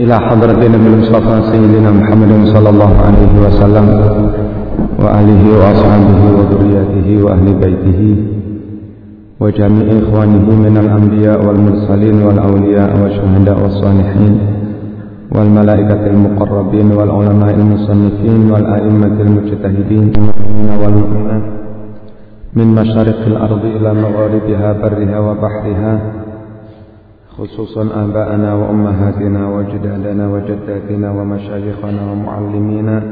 إلى حضرة النبي المصطفى سيدنا محمد صلى الله عليه وسلم وآله وأصحابه وذرياته وأهل بيته وجميع إخوانه من الأنبياء والمرسلين والأولياء والشهداء والصالحين والملائكة المقربين والعلماء المصنفين والأئمة المجتهدين المؤمنين والمؤمنات من مشارق الأرض إلى مغاربها برها وبحرها خصوصا آباءنا وأمهاتنا وجدادنا وجداتنا ومشايخنا ومعلمينا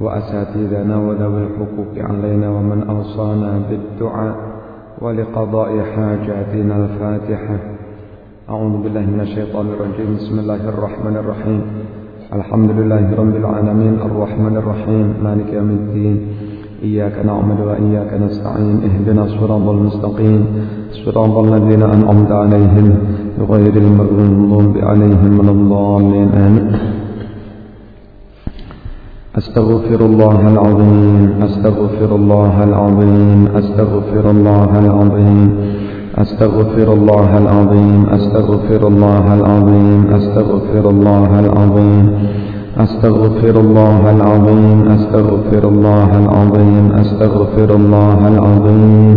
وأساتذنا وذوي الحقوق علينا ومن أوصانا بالدعاء ولقضاء حاجاتنا الفاتحة. أعوذ بالله من الشيطان الرجيم. بسم الله الرحمن الرحيم. الحمد لله رب العالمين. الرحمن الرحيم. مالك يوم الدين. إياك نعبد وإياك نستعين. اهدنا الصراط المستقيم. صراط الذين أنعمت عليهم. غير المغضوب عليهم من الضالين. آمين. أستغفر الله العظيم أستغفر الله العظيم أستغفر الله العظيم أستغفر الله العظيم أستغفر الله العظيم أستغفر الله العظيم أستغفر الله العظيم أستغفر الله العظيم أستغفر الله العظيم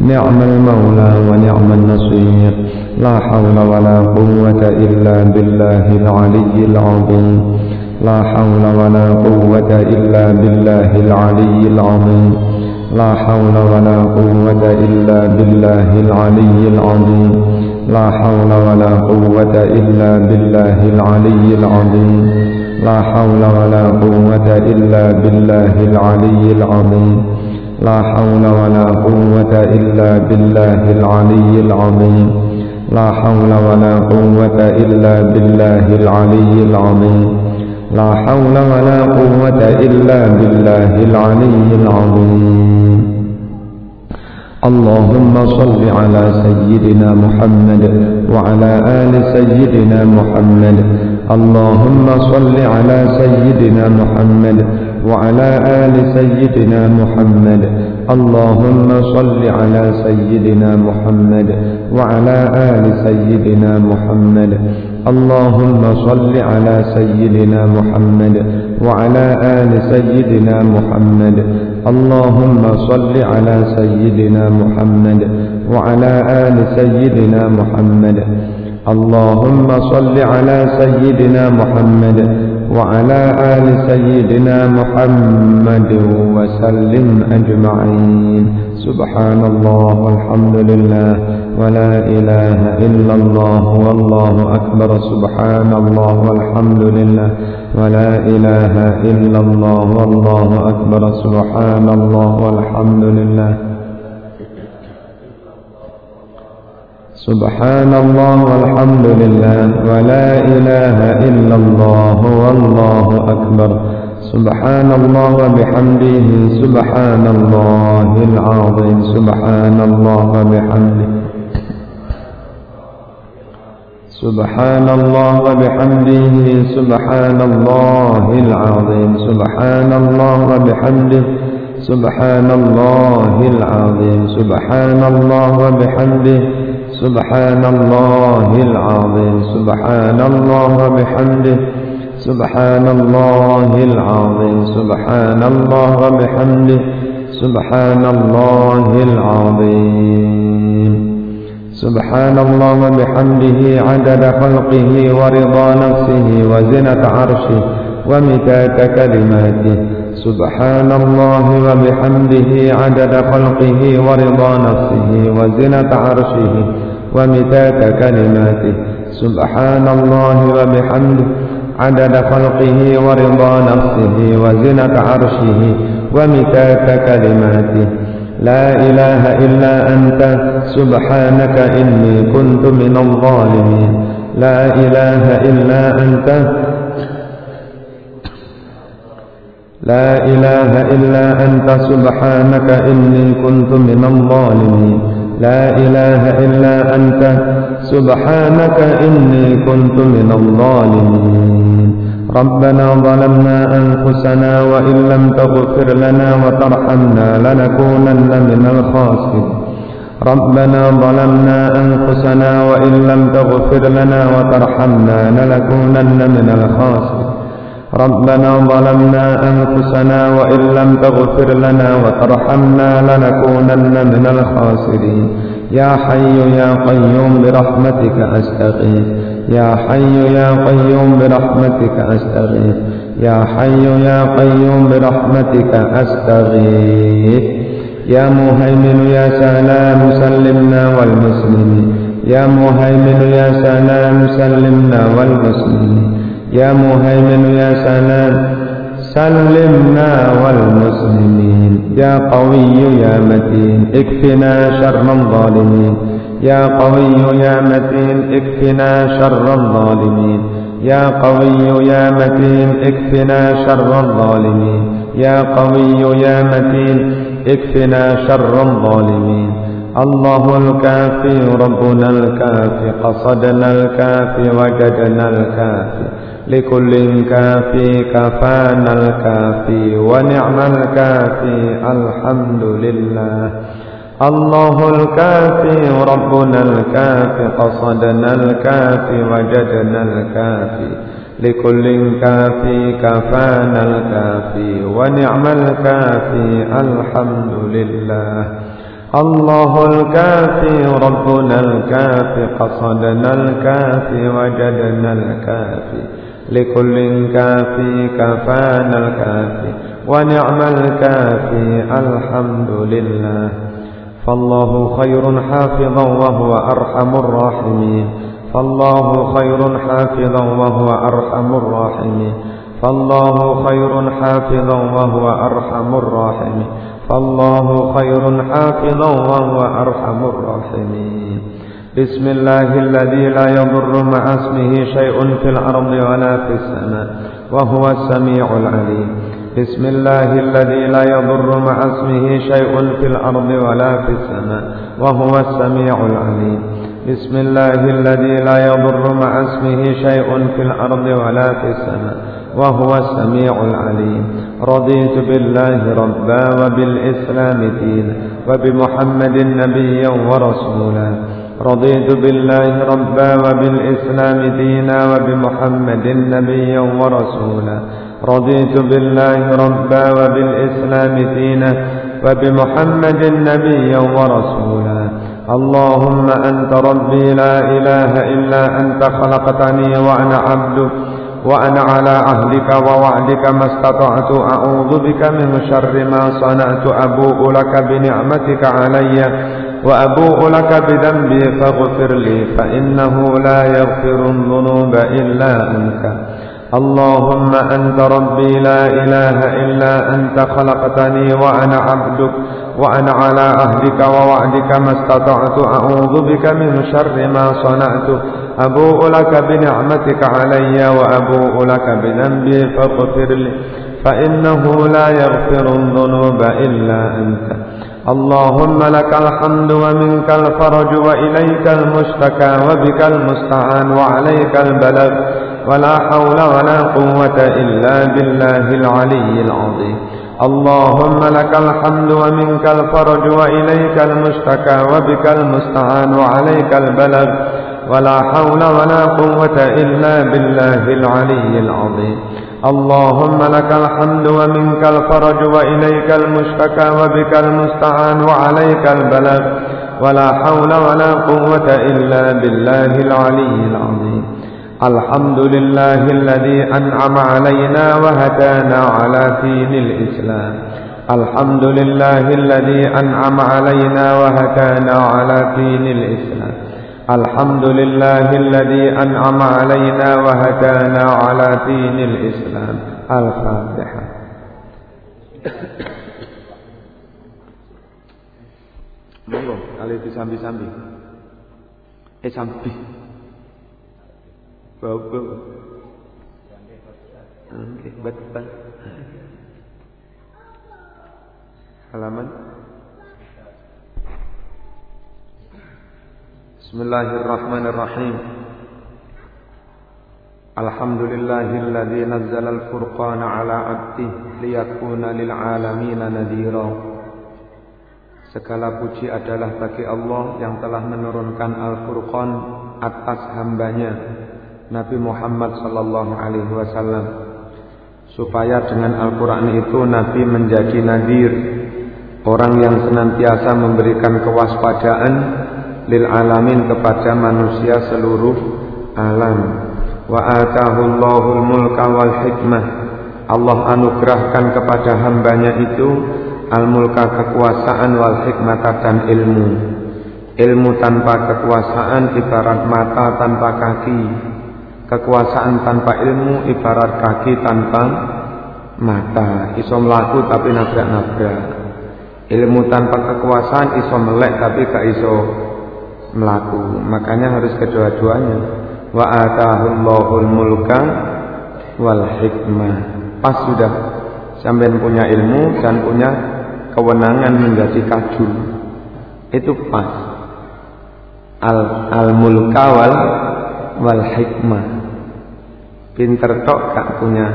نعم المولى ونعم النصير. لا حول ولا قوة إلا بالله العلي العظيم. لا حول ولا قوة إلا بالله العلي العظيم. لا حول ولا قوة إلا بالله العلي العظيم. لا حول ولا قوة إلا بالله العلي العظيم. لا حول ولا قوة إلا بالله العلي العظيم. لا حول ولا قوة إلا بالله العلي العظيم. لا حول ولا قوة إلا بالله العلي العظيم. لا حول ولا قوة إلا بالله العلي العظيم. اللهم صل على سيدنا محمد وعلى آل سيدنا محمد. اللهم صل على سيدنا محمد وعلى آل سيدنا محمد. اللهم صل على سيدنا محمد وعلى آل سيدنا محمد. اللهم صل على سيدنا محمد وعلى آل سيدنا محمد. اللهم صل على سيدنا محمد وعلى آل سيدنا محمد. اللهم صل على سيدنا محمد وعلى آل سيدنا محمد وسلم أجمعين. سبحان الله والحمد لله. ولا إله إلا الله والله أكبر. سبحان الله والحمد لله. ولا إله إلا الله والله أكبر. سبحان الله والحمد لله. سبحان الله والحمد لله ولا إله إلا الله والله أكبر. سبحان الله وبحمده سبحان الله العظيم سبحان الله وبحمده. سبحان الله وبحمده سبحان الله العظيم سبحان الله وبحمده سبحان الله العظيم سبحان الله وبحمده. سبحان الله العظيم. سبحان الله وبحمده. سبحان الله العظيم. سبحان الله وبحمده. سبحان الله العظيم. سبحان الله وبحمده. عدد خلقه ورضا نفسه وزنة عرشه ومتات كلماته. سبحان الله وبحمده. عدد خلقه ورضا نفسه وزنة عرشه ومتات كلماته. سبحان الله وبحمده. عدد خلقه ورضا نفسه وزنة عرشه. ومتات كلماته. لا إله إلا أنت. سبحانك إني كنت من الظالمين. لا إله إلا أنت. لا إله إلا أنت. سبحانك إني كنت من الظالمين. لا إله إلا أنت سبحانك إني كنت من الظالمين. ربنا ظلمنا أنفسنا وإن لم تغفر لنا وترحمنا لنكونن من الخاسرين. ربنا ظلمنا أنفسنا وإن لم تغفر لنا وترحمنا لنكونن من الخاسرين. ربنا ظلمنا أنفسنا وإن لم تغفر لنا وترحمنا لنكونن من الخاسرين. يا حي يا قيوم برحمتك أستغيث. يا حي يا قيوم برحمتك أستغيث. يا حي يا قيوم برحمتك أستغيث. يا مهيمن يا سلام سلمنا والمسلمين. يا مهيمن يا سلام سلمنا والمسلمين. يا مهيمن يا سلام سلمنا والمسلمين. يا قوي يا متين اكفنا شر الظالمين. يا قوي يا متين اكفنا شر الظالمين. يا قوي يا متين اكفنا شر الظالمين. يا قوي يا متين اكفنا شر الظالمين. الله الكافي ربنا الكافي قصدنا الكافي وجدنا الكافي. لكل كافي كفانا الكافي ونعم الكافي الحمد لله. الله الكافي ربنا الكافي قصدنا الكافي وجدنا الكافي. لكل كافي كفانا الكافي ونعم الكافي الحمد لله. الله الكافي ربنا الكافي قصدنا الكافي وجدنا الكافي. لكل كافي كفانا الكافي ونعم الكافي الحمد لله. فالله خير حافظا وهو أرحم الراحمين. فالله خير حافظا وهو أرحم الراحمين. فالله خير حافظا وهو أرحم الراحمين. فالله خير حافظا وهو أرحم الراحمين. بسم الله الذي لا يضر مع اسمه شيء في الأرض ولا في السماء وهو السميع العليم. بسم الله الذي لا يضر مع اسمه شيء في الأرض ولا في السماء وهو السميع العليم. بسم الله الذي لا يضر مع اسمه شيء في الأرض ولا في السماء وهو السميع العليم. رضيت بالله ربا وبالإسلام دينا وبمحمد نبيا ورسولا. رضيت بالله ربا وبالإسلام دينا وبمحمد نبيا ورسولا. رضيت بالله ربا وبالإسلام دينا وبمحمد نبيا ورسولا. اللهم أنت ربي لا إله إلا أنت خلقتني وأنا عبدك وأنا على عهدك ووعدك ما استطعت. أعوذ بك من شر ما صنعت. أبوء لك بنعمتك علي. وأبوء لك بذنبي فاغفر لي فإنه لا يغفر الذنوب إلا أنت. اللهم أنت ربي لا إله إلا أنت خلقتني وأنا عبدك وأنا على عهدك ووعدك ما استطعت. أعوذ بك من شر ما صنعت. أبوء لك بنعمتك علي وأبوء لك بذنبي فاغفر لي فإنه لا يغفر الذنوب إلا أنت. اللهم لك الحمد ومنك الفرج وإليك المشتكى وبك المستعان وعليك البلغ. ولا حول ولا قوة إلا بالله العلي العظيم. اللهم لك الحمد ومنك الفرج وإليك المشتكى وبك المستعان وعليك البلغ. ولا حول ولا قوة إلا بالله العلي العظيم. اللهم لك الحمد ومنك الفرج وإليك المشتكى وبك المستعان وعليك البلغ ولا حول ولا قوة إلا بالله العلي العظيم. الحمد لله الذي أنعم علينا وهدانا على دين الإسلام. الحمد لله الذي أنعم علينا وهدانا على دين الإسلام. الحمد لله الذي أنعم علينا وهدانا على دين الإسلام الفاتحة Monggo, kali disambi-sambi. Eh sambi. Bau-bau. Oke, betul. Halaman Bismillahirrahmanirrahim. Alhamdulillahilladzi nazzala al-furqana ala 'abdihi liyakuna lil 'alamin nadhira. Segala puji adalah bagi Allah yang telah menurunkan Al-Furqan atas hambanya Nabi Muhammad sallallahu alaihi wasallam. Supaya dengan Al-Qur'an itu Nabi menjadi nadir orang yang senantiasa memberikan kewaspadaan lil alamin kepada manusia seluruh alam. Wa atahu Allahul mulka wal hikmah. Allah anugerahkan kepada hambanya itu al mulka kekuasaan wal hikmah dan ilmu. Ilmu tanpa kekuasaan ibarat mata tanpa kaki. Kekuasaan tanpa ilmu ibarat kaki tanpa mata. Iso melaku tapi nabrak-nabrak. Ilmu tanpa kekuasaan iso melek tapi gak iso melaku. Makanya harus kedua-duanya. Wa atahullahu mulka wal hikmah. Pas sudah sampai punya ilmu dan punya kewenangan menjadi kajul. Itu pas. Al al mulka wal wal hikmah. Pinter tok gak punya.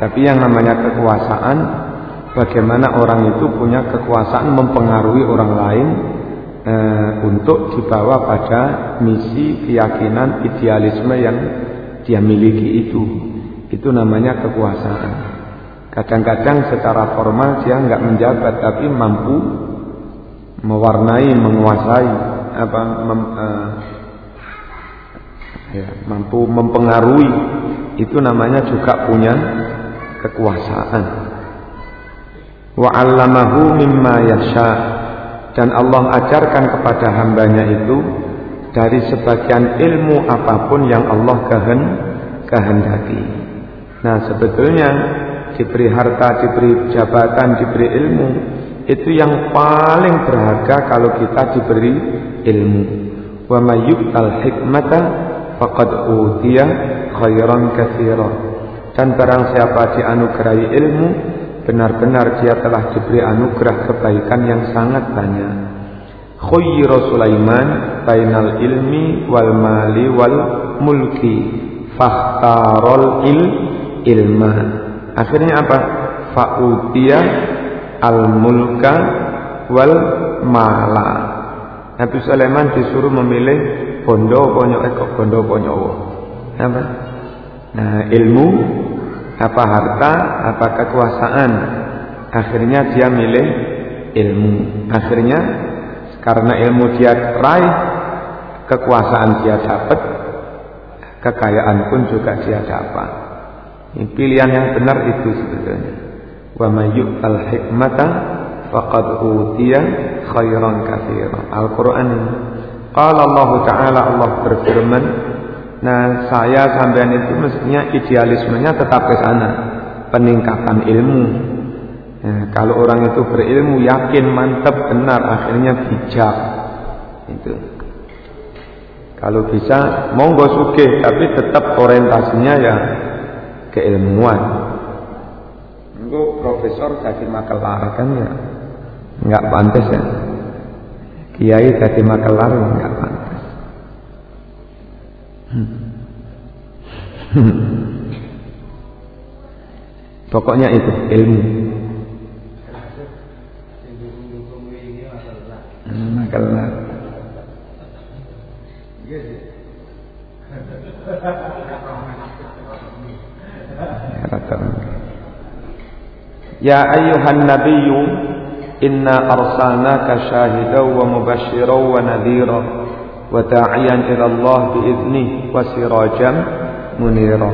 Tapi yang namanya kekuasaan bagaimana orang itu punya kekuasaan mempengaruhi orang lain e, untuk dibawa pada misi keyakinan idealisme yang dia miliki itu. Itu namanya kekuasaan. Kadang-kadang secara formal dia nggak menjabat tapi mampu mewarnai menguasai apa mem, e, ya, mampu mempengaruhi. Itu namanya juga punya kekuasaan. Wa 'allamahu mimma yasha dan Allah ajarkan kepada hambanya itu dari sebagian ilmu apa pun yang Allah kehen, kehendaki. Nah sebetulnya diberi harta, diberi jabatan, diberi ilmu itu yang paling berharga kalau kita diberi ilmu. Wa mayyu'tal hikmata faqad utiya khairan katsira. Dan barang siapa dianugerahi ilmu, benar-benar dia telah diberi anugerah kebaikan yang sangat banyak. Khuyira Sulaiman bainal ilmi wal mali wal mulki fakhtarol il ilma. Akhirnya apa? Fa'utiya al mulka wal mala. Nabi Sulaiman disuruh memilih bondo ponyo eh kok bondo ponyo apa? Nah, ilmu apa harta, apa kekuasaan. Akhirnya dia milih ilmu. Akhirnya karena ilmu dia raih, kekuasaan dia dapat, kekayaan pun juga dia dapat. Ini pilihan yang benar itu sebetulnya. Wa mayyub al hikmata faqad utiya khairan katsira. Al-Qur'an ini. Qala Allah Ta'ala Allah berfirman Nah, saya sampean itu mestinya idealismenya tetap ke sana, peningkatan ilmu. Nah, kalau orang itu berilmu, yakin, mantap, benar, akhirnya bijak. Itu. Kalau bisa, monggo suge, tapi tetap orientasinya ya keilmuan. Monggo profesor jadi makelar kan ya, nggak pantas ya. Kiai jadi makelar nggak pantas. Pokoknya itu ilmu. Makalah. Ya ayuhan nabiyyu inna arsalnaka syahidan wa mubasysyiran wa nadhiran وداعيا إلى الله بإذنه وسراجا munira.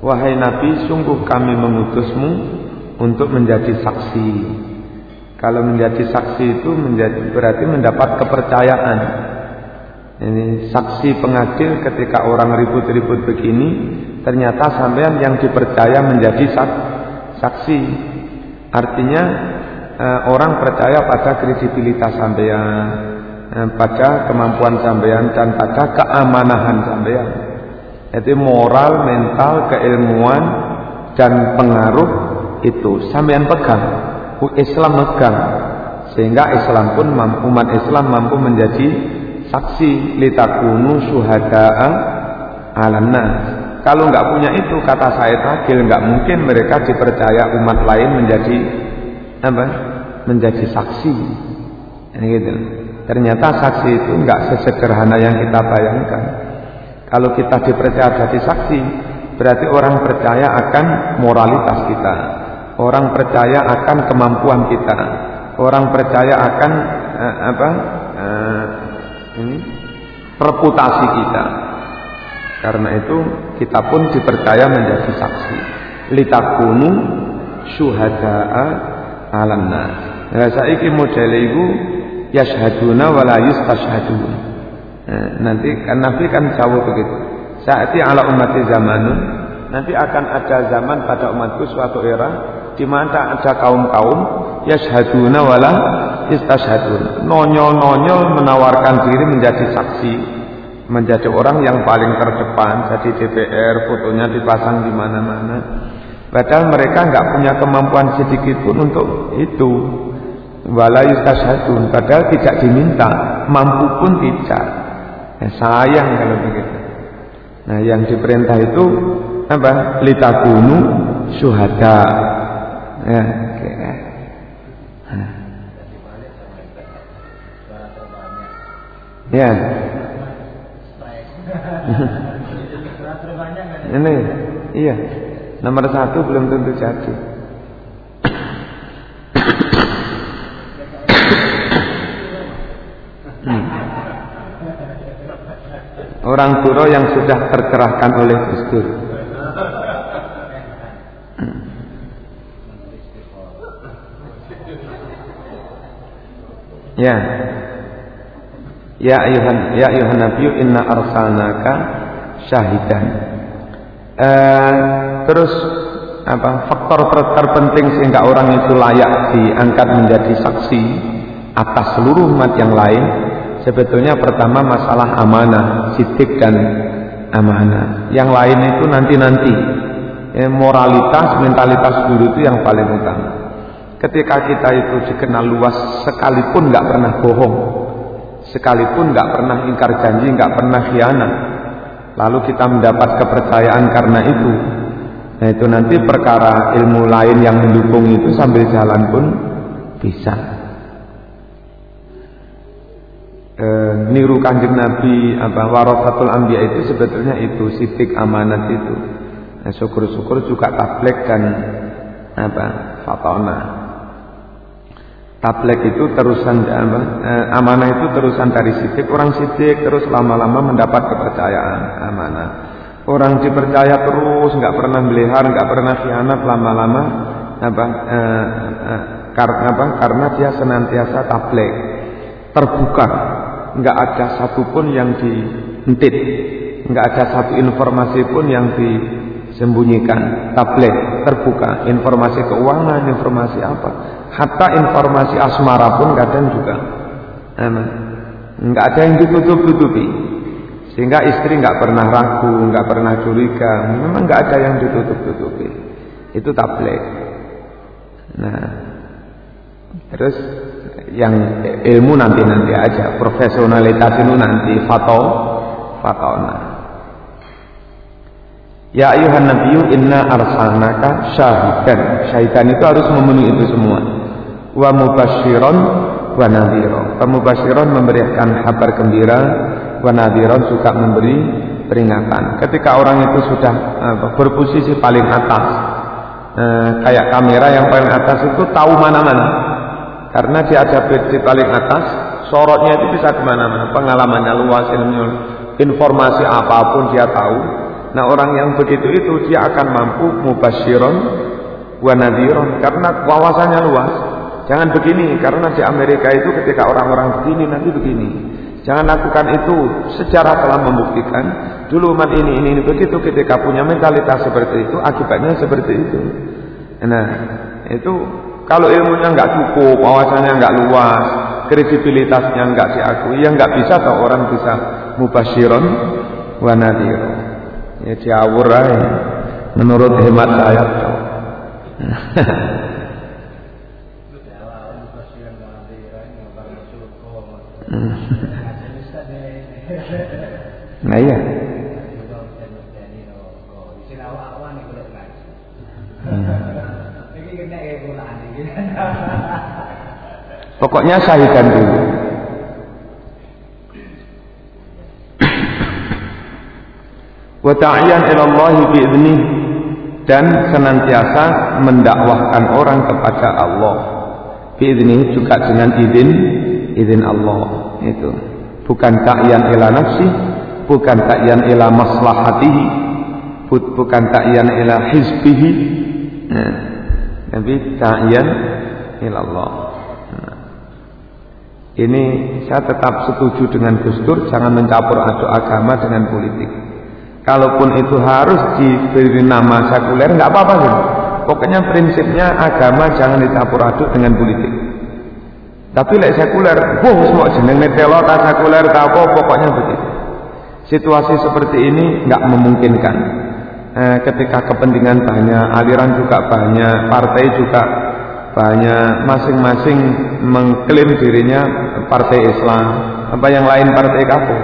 Wahai Nabi, sungguh kami mengutusmu untuk menjadi saksi. Kalau menjadi saksi itu menjadi berarti mendapat kepercayaan. Ini saksi pengadil ketika orang ribut-ribut begini, ternyata sampean yang dipercaya menjadi saksi. Artinya eh, orang percaya pada kredibilitas sampean, eh, pada kemampuan sampean dan pada keamanahan sampean. Itu moral, mental, keilmuan dan pengaruh itu sampean pegang. Islam megang. Sehingga Islam pun umat Islam mampu menjadi saksi. Litakunu syuhada'a alanna kalau nggak punya itu kata saya tadi nggak mungkin mereka dipercaya umat lain menjadi apa menjadi saksi. Ini gitu ternyata saksi itu nggak sesederhana yang kita bayangkan kalau kita dipercaya jadi saksi berarti orang percaya akan moralitas kita Orang percaya akan kemampuan kita. Orang percaya akan uh, apa? Uh, ini reputasi kita. Karena itu kita pun dipercaya menjadi saksi. Litakunu syuhada'a alam nas. Nah, saiki model iku yashhaduna wala yustashhadun. Nah, nanti kan Nabi kan jauh begitu. Saati ala umat zamanun nanti akan ada zaman pada umatku suatu era di mana ada kaum-kaum yashhaduna wala istashhadun. Nonyol-nonyol menawarkan diri menjadi saksi, menjadi orang yang paling terdepan, jadi DPR, fotonya dipasang di mana-mana. Padahal mereka nggak punya kemampuan sedikit pun untuk itu. Wala istashhadun, padahal tidak diminta, mampu pun tidak. Ya, sayang kalau begitu. Nah, yang diperintah itu apa? Litakunu syuhada Ya, oke. Ya. Ini, iya. Nomor satu belum tentu jadi. Orang Turo yang sudah tercerahkan oleh Gus Dur. Ya. Ya ayuhan ya ayuhan nabiyyu inna arsalnaka syahidan. Eh, terus apa faktor terpenting sehingga orang itu layak diangkat menjadi saksi atas seluruh umat yang lain sebetulnya pertama masalah amanah, sidik dan amanah. Yang lain itu nanti-nanti. Eh, moralitas, mentalitas dulu itu yang paling utama. Ketika kita itu dikenal luas sekalipun nggak pernah bohong, sekalipun nggak pernah ingkar janji, nggak pernah khianat, lalu kita mendapat kepercayaan karena itu. Nah itu nanti perkara ilmu lain yang mendukung itu sambil jalan pun bisa. E, niru kanjeng Nabi apa warafatul ambia itu sebetulnya itu sidik amanat itu. Nah, syukur-syukur juga tablek dan apa fatona. Tablek itu terusan eh, amanah itu terusan dari sidik orang sidik terus lama-lama mendapat kepercayaan amanah. Orang dipercaya terus nggak pernah melihar nggak pernah khianat lama-lama apa eh, eh, karena apa karena dia senantiasa tablek terbuka nggak ada satupun yang dihentit nggak ada satu informasi pun yang disembunyikan tablek terbuka informasi keuangan informasi apa Hatta informasi asmara pun kadang juga nggak ada yang ditutup-tutupi. Sehingga istri nggak pernah ragu, nggak pernah curiga. Memang nggak ada yang ditutup-tutupi. Itu tablet. Nah, terus yang ilmu nanti-nanti aja, profesionalitas itu nanti fato, fatona. Ya ayuhan nabiyyu inna arsalnaka syahidan. Syahidan itu harus memenuhi itu semua wa mubasyiron wa nadhira. Pemubasyiron memberikan kabar gembira, wa nadhiron juga memberi peringatan. Ketika orang itu sudah berposisi paling atas, uh, kayak kamera yang paling atas itu tahu mana-mana. Karena dia ada di paling atas, sorotnya itu bisa ke mana-mana. Pengalamannya luas, ilmu, informasi apa pun dia tahu. Nah orang yang begitu itu dia akan mampu mubasyiron wa nadhiron karena wawasannya luas. Jangan begini karena di Amerika itu ketika orang-orang begini nanti begini. Jangan lakukan itu. Secara telah membuktikan dulu umat ini ini, ini begitu ketika punya mentalitas seperti itu akibatnya seperti itu. Nah itu kalau ilmunya nggak cukup, wawasannya nggak luas, kredibilitasnya nggak diakui, ya nggak bisa atau orang bisa mubasyiron wa nadhiron. Ya diawur aja. Menurut hemat saya. nah iya. Pokoknya sahihkan dulu. wa ta'yan ila Allah dan senantiasa mendakwahkan orang kepada Allah. Bi'idnih juga dengan izin izin Allah. Itu. Bukan ta'yan ila nafsi bukan ta'yan ila maslahatihi bukan ta'yan ila hizbihi. Nah, tapi ta'yan ila Allah nah. ini saya tetap setuju dengan Gus Dur jangan mencampur aduk agama dengan politik Kalaupun itu harus diberi nama sekuler, nggak apa-apa gitu. Pokoknya prinsipnya agama jangan dicampur aduk dengan politik. Tapi lek sekuler, wah semua jeneng netelo tak sekuler tak apa, pokoknya begitu. Situasi seperti ini nggak memungkinkan. Eh, ketika kepentingan banyak, aliran juga banyak, partai juga banyak, masing-masing mengklaim dirinya partai Islam, apa yang lain partai kafir.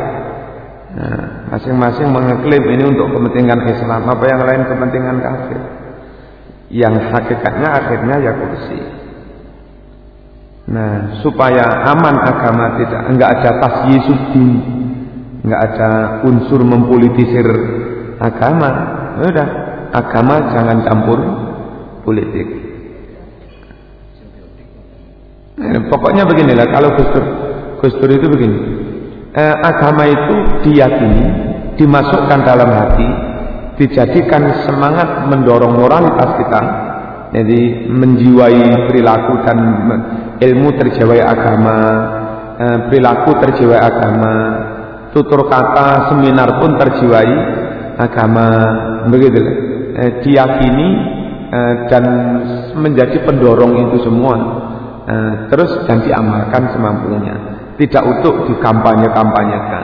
Nah, Masing-masing mengeklaim ini untuk kepentingan Islam, apa yang lain kepentingan kafir. Yang hakikatnya akhirnya ya kursi. Nah, supaya aman agama tidak enggak ada tasyisuddin, enggak ada unsur mempolitisir agama. Ya udah, agama jangan campur politik. Nah, pokoknya beginilah kalau Gustur Gustur itu begini eh, agama itu diyakini, dimasukkan dalam hati, dijadikan semangat mendorong moralitas kita. Jadi menjiwai perilaku dan ilmu terjiwai agama, eh, perilaku terjiwai agama, tutur kata seminar pun terjiwai agama, begitu. Eh, diyakini eh, dan menjadi pendorong itu semua, eh, terus dan diamalkan semampunya tidak untuk dikampanye-kampanyekan,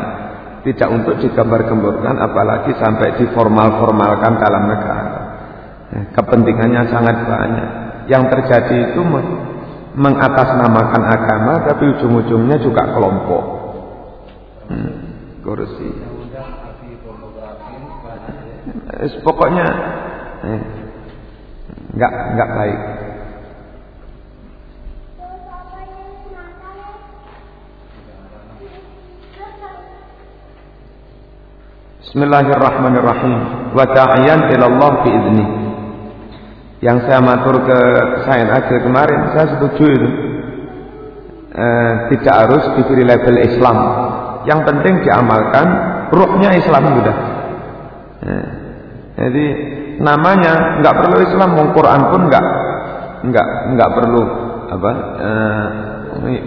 tidak untuk digambar-gemburkan, apalagi sampai diformal-formalkan dalam negara. Ya, kepentingannya sangat banyak. Yang terjadi itu mengatasnamakan agama, tapi ujung-ujungnya juga kelompok. Hmm, kursi. Pokoknya eh, nggak baik. Bismillahirrahmanirrahim. Wa ta'yan ila Allah bi. Yang saya matur ke Said akhir kemarin, saya setuju itu. E, tidak harus diberi label Islam. Yang penting diamalkan ruhnya Islam sudah. E, jadi namanya nggak perlu Islam, mau Quran pun nggak nggak nggak perlu apa? E,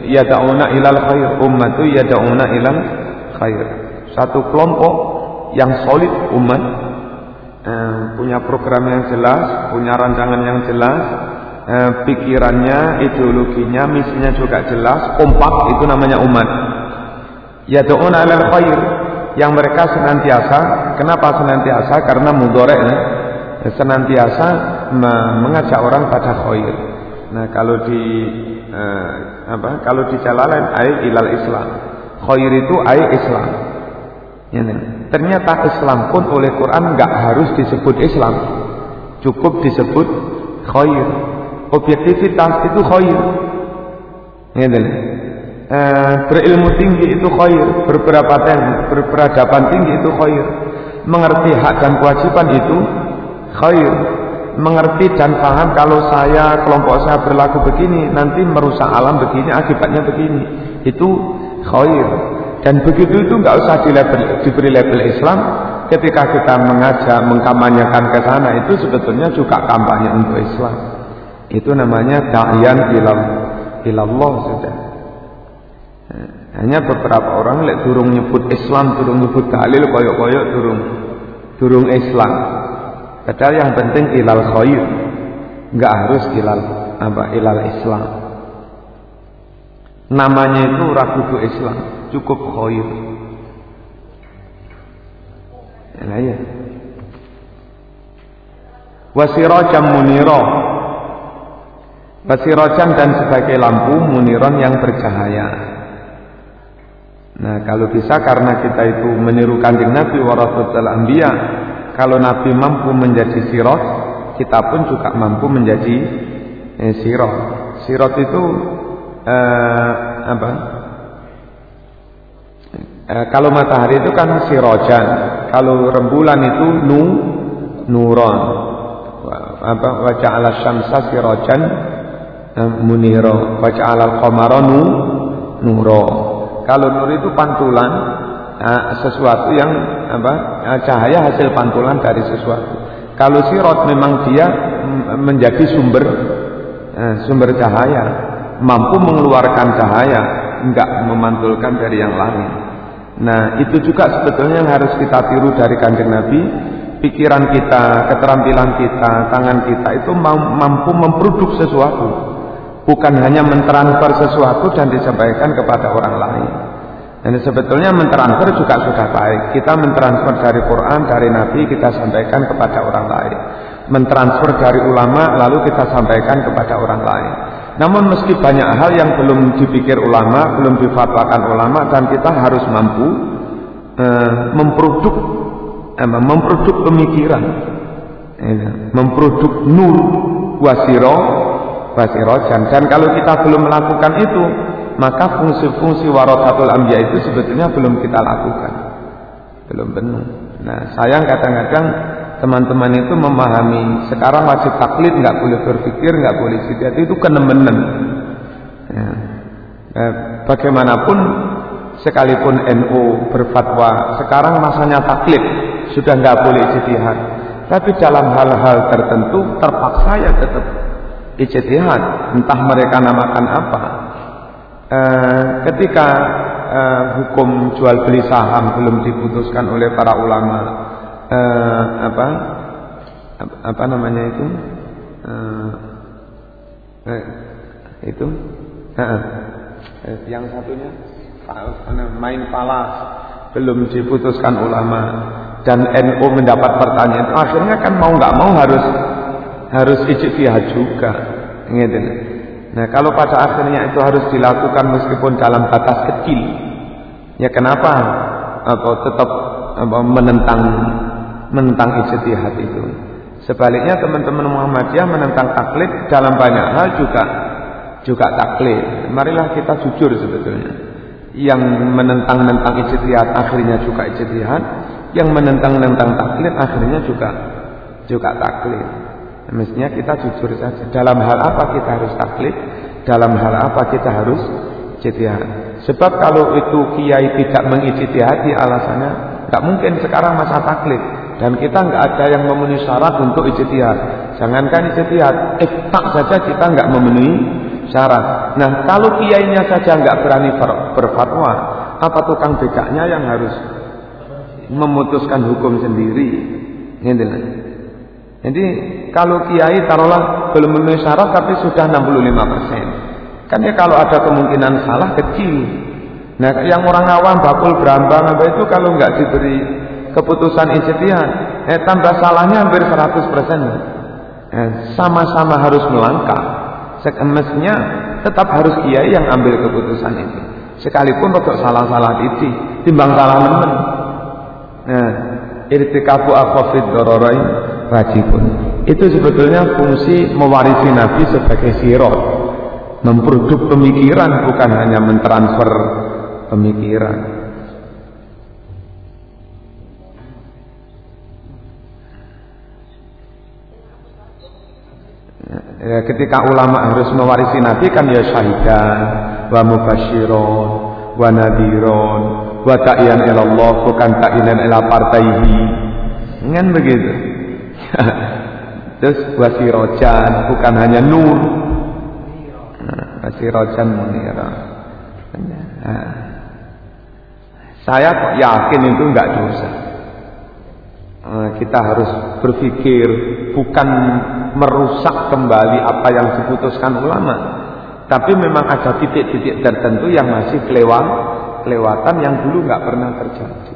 yada'una ilal khair, ummatu yada'una ilal khair. Satu kelompok yang solid umat eh, punya program yang jelas, punya rancangan yang jelas, eh, pikirannya, ideologinya, misinya juga jelas, kompak itu namanya umat. Ya doon alal khair yang mereka senantiasa, kenapa senantiasa? Karena mudorek ya, senantiasa mengajak orang pada khair. Nah kalau di eh, apa? Kalau di Jalalain ai ilal Islam. Khair itu ai Islam. Ya, ternyata Islam pun oleh Quran nggak harus disebut Islam, cukup disebut khair. Objektivitas itu khair. Ya, e, berilmu tinggi itu khair, berperadaban, berperadaban tinggi itu khair. Mengerti hak dan kewajiban itu khair. Mengerti dan paham kalau saya kelompok saya berlaku begini nanti merusak alam begini akibatnya begini. Itu khair. Dan begitu itu nggak usah di label, diberi label Islam, ketika kita mengajak mengkampanyekan ke sana itu sebetulnya juga kampanye untuk Islam. Itu namanya da'iyan ilal ilallah sudah hanya beberapa orang lek durung nyebut Islam durung nyebut dalil koyok-koyok durung durung Islam. Padahal yang penting ilal khair. Enggak harus ilal apa ilal Islam. Namanya itu rakudu Islam cukup khair. Nah ya wasirajan muniro wasirajan dan sebagai lampu muniron yang bercahaya nah kalau bisa karena kita itu meniru kanjeng Nabi warasatul anbiya kalau Nabi mampu menjadi sirot kita pun juga mampu menjadi eh, sirot. Sirot itu eh, apa? Eh, kalau matahari itu kan sirojan kalau rembulan itu nu nuron. Apa? Wa ja'ala syamsa sirajan eh, muniro. Wa ja'ala al-qamara nu nuro kalau nur itu pantulan eh, sesuatu yang apa eh, cahaya hasil pantulan dari sesuatu. Kalau sirot memang dia menjadi sumber sumber cahaya mampu mengeluarkan cahaya enggak memantulkan dari yang lain. Nah itu juga sebetulnya yang harus kita tiru dari kanjeng Nabi. Pikiran kita, keterampilan kita, tangan kita itu mampu memproduk sesuatu Bukan hanya mentransfer sesuatu dan disampaikan kepada orang lain. Dan sebetulnya mentransfer juga sudah baik. Kita mentransfer dari Quran, dari Nabi kita sampaikan kepada orang lain. Mentransfer dari ulama lalu kita sampaikan kepada orang lain. Namun meski banyak hal yang belum dipikir ulama, belum difatwakan ulama dan kita harus mampu uh, memproduk uh, memproduk pemikiran, uh, memproduk nur wasiro wasirojan dan kalau kita belum melakukan itu maka fungsi-fungsi warotatul ambia itu sebetulnya belum kita lakukan. Belum benar. Nah sayang kadang-kadang teman-teman itu memahami sekarang wajib taklid nggak boleh berpikir nggak boleh sidat itu kenemenen ya. eh, bagaimanapun sekalipun NU berfatwa sekarang masanya taklid sudah nggak boleh ijtihad. Tapi dalam hal-hal tertentu terpaksa ya tetap ijtihad entah mereka namakan apa. Eh, ketika eh, hukum jual beli saham belum diputuskan oleh para ulama uh, apa apa namanya itu? Uh, eh, itu? Uh, yang satunya main falas belum diputuskan ulama. Dan NU mendapat pertanyaan akhirnya kan mau nggak mau harus harus ijtihad juga gitu. Nah kalau pada akhirnya itu harus dilakukan meskipun dalam batas kecil ya kenapa atau tetap apa, menentang menentang ijtihad itu. Sebaliknya teman-teman Muhammadiyah menentang taklid dalam banyak hal juga juga taklid. Marilah kita jujur sebetulnya. Yang menentang-nentang ijtihad akhirnya juga ijtihad, yang menentang-nentang taklid akhirnya juga juga taklid. Mestinya kita jujur saja. Dalam hal apa kita harus taklid? Dalam hal apa kita harus ijtihad? Sebab kalau itu kiai tidak mengijtihadi alasannya, nggak mungkin sekarang masa taklid dan kita nggak ada yang memenuhi syarat untuk ijtihad. Jangankan ijtihad, tak saja kita nggak memenuhi syarat. Nah, kalau kiainya saja nggak berani berfatwa, apa tukang becaknya yang harus memutuskan hukum sendiri? Gitu Jadi kalau kiai taruhlah belum memenuhi syarat tapi sudah 65 persen, kan ya kalau ada kemungkinan salah kecil. Nah, yang orang awam bakul berambang apa itu kalau nggak diberi keputusan ijtihad? Eh tambah salahnya hampir 100% eh, sama-sama harus melangkah. Semestinya tetap harus kiai yang ambil keputusan itu. Sekalipun untuk salah-salah titik timbang salah nemen. Nah irtikafu akhafid dororain wajibun itu sebetulnya fungsi mewarisi Nabi sebagai sirot memproduk pemikiran bukan hanya mentransfer pemikiran. Ya, ketika ulama harus mewarisi Nabi kan ya syahidan wa mubasyiron wa nadiron wa ta'iyan Allah bukan ta'inan ila partaihi. Kan begitu terus wasirojan bukan hanya nur nah, wasirojan munira nah. saya kok yakin itu enggak dosa nah, kita harus berpikir bukan merusak kembali apa yang diputuskan ulama tapi memang ada titik-titik tertentu yang masih kelewat kelewatan yang dulu nggak pernah terjadi.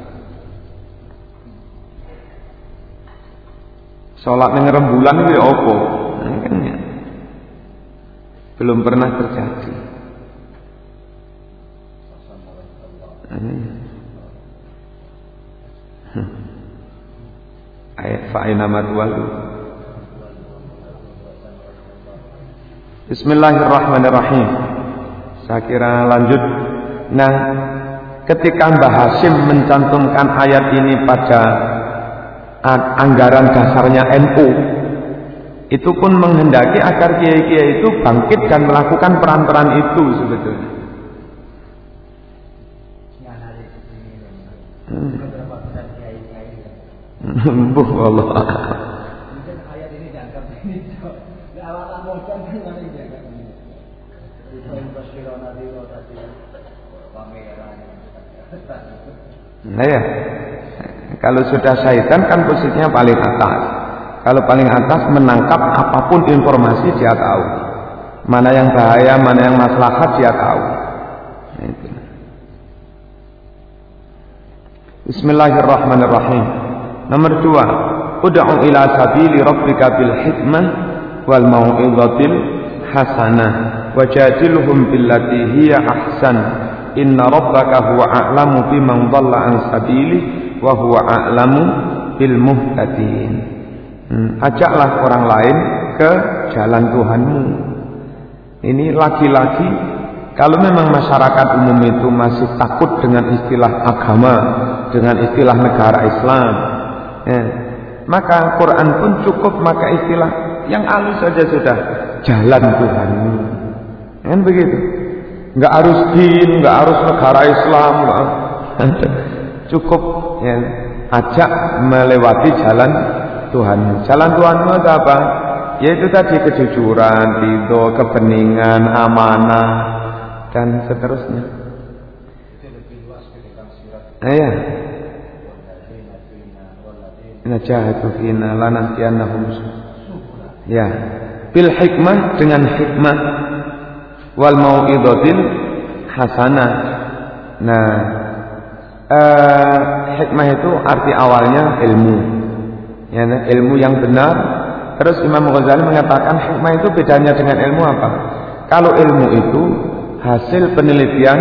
Sholat yang rembulan itu ya opo? Nah, kan ya. Belum pernah terjadi. Hmm. Ayat fa'ina madwalu. Bismillahirrahmanirrahim. Saya kira lanjut. Nah, ketika Mbah Hashim mencantumkan ayat ini pada anggaran dasarnya NU itu pun menghendaki agar kiai-kiai itu bangkit dan melakukan peran-peran itu sebetulnya. Allah. Nah ya, kalau sudah syaitan kan posisinya paling atas. Kalau paling atas menangkap apa pun informasi dia tahu. Mana yang bahaya, mana yang maslahat dia tahu. Bismillahirrahmanirrahim. Nomor dua, Ud'u ila sabili rabbika bil hikmah wal mau'izatil hasanah wajadilhum billati hiya ahsan Inna rabbaka huwa a'lamu biman an wa huwa a'lamu bil muhtadin. Hmm, ajaklah orang lain ke jalan Tuhanmu. Ini laki-laki kalau memang masyarakat umum itu masih takut dengan istilah agama, dengan istilah negara Islam, ya, maka Quran pun cukup maka istilah yang halus saja sudah jalan Tuhanmu. Kan begitu nggak harus din, nggak harus negara Islam, cukup ya, ajak melewati jalan Tuhan. Jalan Tuhan itu apa? Yaitu tadi kejujuran, ridho, kebeningan, amanah dan seterusnya. Nah, ya. Najahatu fina lanahdiyannahum. Ya. Bil hikmah dengan hikmah wal mau'idatil hasanah. Nah, eh, hikmah itu arti awalnya ilmu. Ya, nah, ilmu yang benar. Terus Imam Ghazali mengatakan hikmah itu bedanya dengan ilmu apa? Kalau ilmu itu hasil penelitian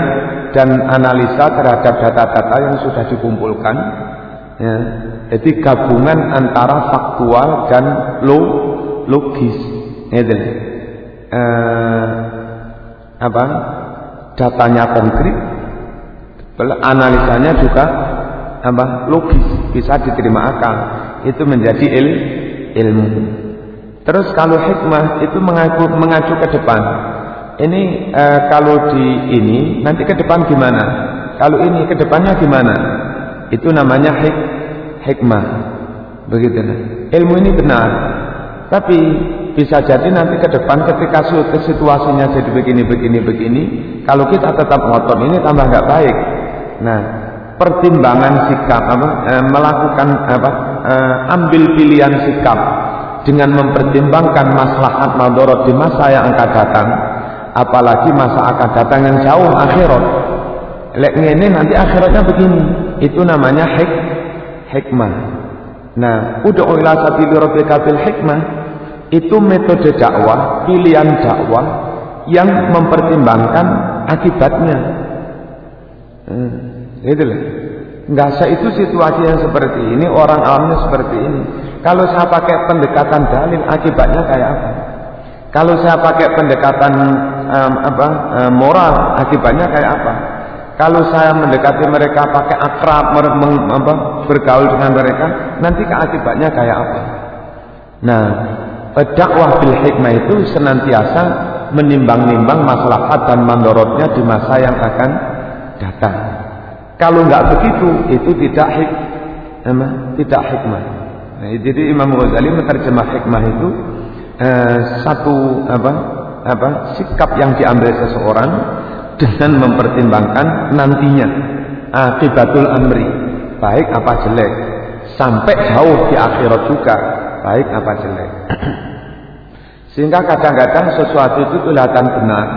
dan analisa terhadap data-data yang sudah dikumpulkan. Ya, jadi gabungan antara faktual dan logis. Ya, eh, apa datanya konkret analisanya juga apa logis bisa diterima akal. Itu menjadi il, ilmu. Terus kalau hikmah itu mengaku mengacu ke depan. Ini e, kalau di ini nanti ke depan gimana? Kalau ini ke depannya gimana? Itu namanya hik, hikmah. Begitu. Ilmu ini benar. Tapi bisa jadi nanti ke depan ketika situasinya jadi begini begini begini kalau kita tetap ngotot ini tambah nggak baik nah pertimbangan sikap apa e, melakukan apa e, ambil pilihan sikap dengan mempertimbangkan maslahat madorot di masa yang akan datang apalagi masa akan datang yang jauh akhirat lek ini nanti akhiratnya begini itu namanya hik hikmah nah udah ila sabili rabbika hikmah itu metode dakwah, pilihan dakwah yang mempertimbangkan akibatnya. Hmm, itulah. Enggak itu situasi yang seperti ini, orang awamnya seperti ini. Kalau saya pakai pendekatan dalil, akibatnya kayak apa? Kalau saya pakai pendekatan um, apa um, moral, akibatnya kayak apa? Kalau saya mendekati mereka pakai akrab, apa, bergaul dengan mereka, nanti akibatnya kayak apa? Nah, dakwah bil hikmah itu senantiasa menimbang-nimbang maslahat dan mandorotnya di masa yang akan datang. Kalau nggak begitu, itu tidak hik, tidak hikmah. Nah, jadi Imam Ghazali menerjemah hikmah itu eh, satu apa apa sikap yang diambil seseorang dengan mempertimbangkan nantinya akibatul amri baik apa jelek sampai jauh di akhirat juga baik apa jelek. Sehingga kadang-kadang sesuatu itu kelihatan benar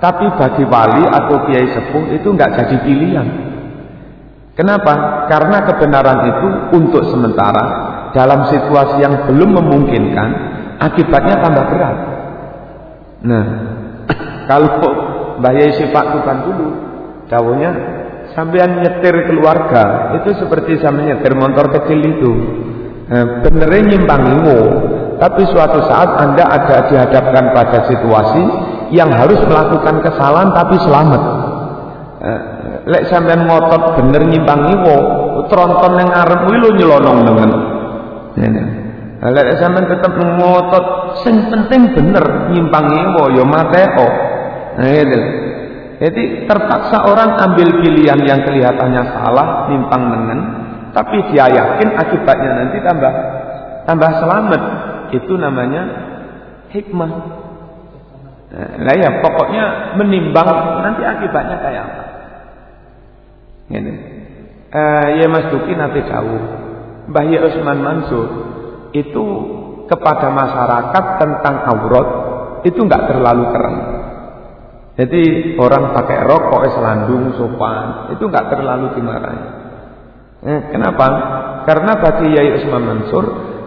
tapi bagi wali atau kiai sepuh itu nggak jadi pilihan kenapa? Karena kebenaran itu untuk sementara dalam situasi yang belum memungkinkan akibatnya tambah berat. Nah kalau Mbah Yai sifat Tuhan dulu dawuhnya sampean nyetir keluarga itu seperti sama nyetir motor kecil itu. Eh, benernya nyimpangimu tapi suatu saat anda ada dihadapkan pada situasi yang harus melakukan kesalahan tapi selamat. Eh, lek sampean ngotot bener nyimpangimu tronton yang ngarep lu nyelonong dengan lek sampean tetap ngotot sing penting bener nyimpangimu yo ya mateo nah gitu jadi terpaksa orang ambil pilihan yang kelihatannya salah, nimpang nengen, tapi dia yakin akibatnya nanti tambah tambah selamat. Itu namanya hikmah. Nah ya pokoknya menimbang nanti akibatnya kayak apa. Ini. Eh, ya Mas Duki nanti jauh. Mbah Usman Mansur itu kepada masyarakat tentang aurat itu nggak terlalu keren. Jadi orang pakai rok kok selandung sopan itu nggak terlalu dimarahi. Eh, kenapa? Karena bagi Yai Usman Mansur